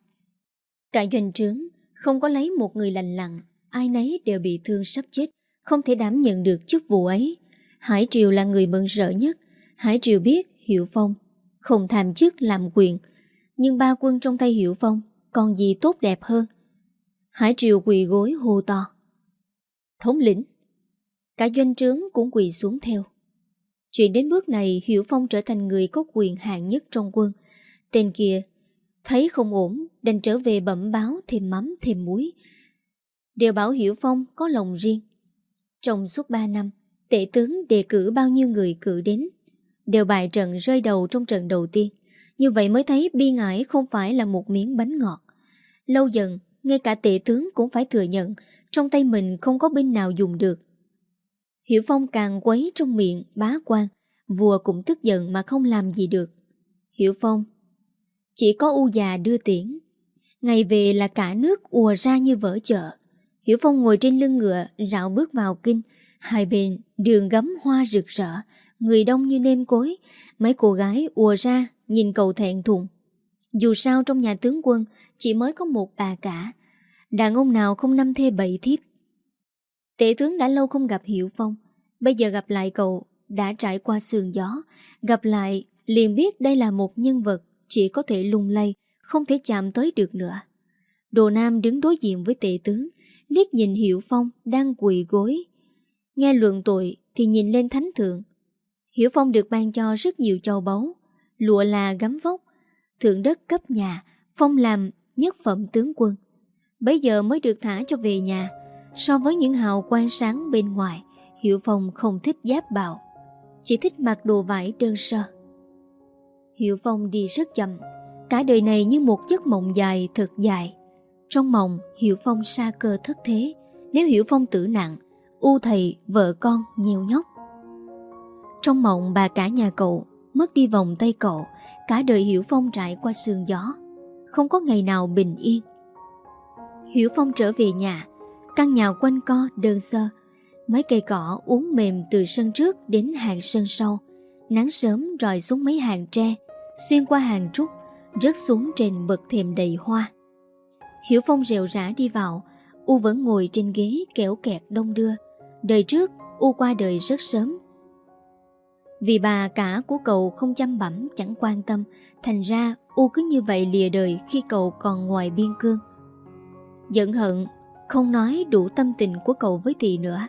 Cả doanh trướng Không có lấy một người lành lặng ai nấy đều bị thương sắp chết, không thể đảm nhận được chức vụ ấy. Hải Triều là người mừng rỡ nhất. Hải Triều biết Hiệu Phong không tham chức làm quyền, nhưng ba quân trong tay Hiệu Phong còn gì tốt đẹp hơn. Hải Triều quỳ gối hô to. Thống lĩnh! Cả doanh trướng cũng quỳ xuống theo. Chuyện đến bước này Hiểu Phong trở thành người có quyền hạng nhất trong quân. Tên kia thấy không ổn đành trở về bẩm báo thêm mắm thêm muối. Đều bảo Hiểu Phong có lòng riêng. Trong suốt 3 năm, tể tướng đề cử bao nhiêu người cử đến. Đều bại trận rơi đầu trong trận đầu tiên. Như vậy mới thấy bi ngải không phải là một miếng bánh ngọt. Lâu dần, ngay cả tể tướng cũng phải thừa nhận trong tay mình không có binh nào dùng được. Hiểu Phong càng quấy trong miệng bá quan, vua cũng tức giận mà không làm gì được. Hiểu Phong Chỉ có u già đưa tiễn. Ngày về là cả nước ùa ra như vỡ chợ. Hiểu Phong ngồi trên lưng ngựa, rạo bước vào kinh. Hai bên, đường gấm hoa rực rỡ, người đông như nêm cối. Mấy cô gái ùa ra, nhìn cầu thẹn thùng. Dù sao trong nhà tướng quân, chỉ mới có một bà cả. Đàn ông nào không năm thê bảy thiếp. Tể tướng đã lâu không gặp Hiểu Phong. Bây giờ gặp lại cậu, đã trải qua sườn gió. Gặp lại, liền biết đây là một nhân vật chỉ có thể lung lay, không thể chạm tới được nữa. Đồ Nam đứng đối diện với tệ tướng, liếc nhìn Hiểu Phong đang quỳ gối. Nghe luận tội thì nhìn lên thánh thượng. Hiểu Phong được ban cho rất nhiều châu báu, lụa là gắm vóc, thượng đất cấp nhà, Phong làm nhất phẩm tướng quân. Bây giờ mới được thả cho về nhà, so với những hào quang sáng bên ngoài, Hiểu Phong không thích giáp bạo, chỉ thích mặc đồ vải đơn sơ. Hiểu Phong đi rất chậm, cả đời này như một giấc mộng dài thật dài. Trong mộng, Hiểu Phong xa cơ thất thế. Nếu Hiểu Phong tử nặng, u thầy, vợ con, nhiều nhóc. Trong mộng bà cả nhà cậu, mất đi vòng tay cậu, cả đời Hiểu Phong trải qua sương gió. Không có ngày nào bình yên. Hiểu Phong trở về nhà, căn nhà quanh co đơn sơ. Mấy cây cỏ uống mềm từ sân trước đến hàng sân sau. Nắng sớm rọi xuống mấy hàng tre, xuyên qua hàng trúc, rớt xuống trên bậc thềm đầy hoa. Hiểu Phong rèo rã đi vào. U vẫn ngồi trên ghế kéo kẹt đông đưa. Đời trước, U qua đời rất sớm. Vì bà cả của cậu không chăm bẩm Chẳng quan tâm, Thành ra U cứ như vậy lìa đời Khi cậu còn ngoài biên cương. Giận hận, Không nói đủ tâm tình của cậu với tỷ nữa.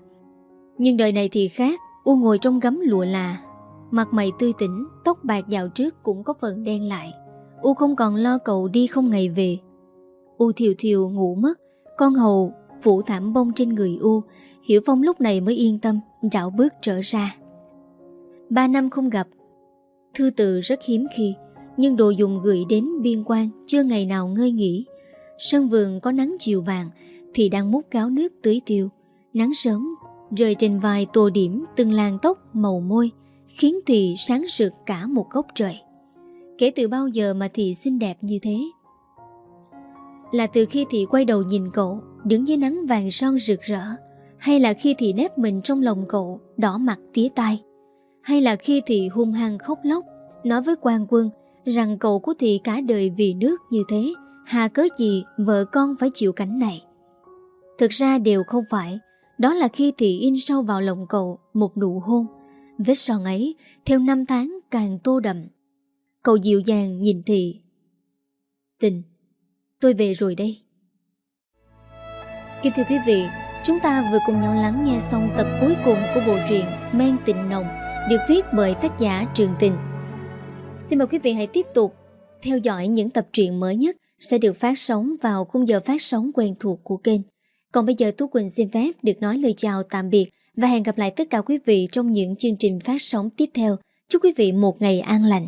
Nhưng đời này thì khác, U ngồi trong gấm lụa là. Mặt mày tươi tỉnh, Tóc bạc dạo trước cũng có phần đen lại. U không còn lo cậu đi không ngày về. U thiều thiều ngủ mất, Con hầu phủ thảm bông trên người U. Hiểu Phong lúc này mới yên tâm, Rảo bước trở ra. Ba năm không gặp. Thư từ rất hiếm khi, Nhưng đồ dùng gửi đến biên quan Chưa ngày nào ngơi nghỉ. Sân vườn có nắng chiều vàng, Thì đang múc cáo nước tưới tiêu. Nắng sớm, rơi trên vai tô điểm Từng làn tóc màu môi, Khiến Thị sáng rực cả một góc trời. Kể từ bao giờ mà Thị xinh đẹp như thế? Là từ khi Thị quay đầu nhìn cậu, Đứng dưới nắng vàng son rực rỡ, Hay là khi Thị nếp mình trong lòng cậu, Đỏ mặt tía tai, Hay là khi Thị hung hăng khóc lóc, Nói với quan quân Rằng cậu của Thị cả đời vì nước như thế, Hà cớ gì vợ con phải chịu cảnh này. Thực ra đều không phải, Đó là khi Thị in sâu vào lòng cậu Một nụ hôn, Vết son ấy theo năm tháng càng tô đậm. Cậu dịu dàng nhìn Thị. Tình. Tôi về rồi đây Kính thưa quý vị, Chúng ta vừa cùng nhau lắng nghe xong tập cuối cùng của bộ truyện Men tình nồng, được viết bởi tác giả Trường Tình. Xin mời quý vị hãy tiếp tục theo dõi những tập truyện mới nhất sẽ được phát sóng vào khung giờ phát sóng quen thuộc của kênh. Còn bây giờ Tú Quỳnh xin phép được nói lời chào tạm biệt và hẹn gặp lại tất cả quý vị trong những chương trình phát sóng tiếp theo. Chúc quý vị một ngày an lành.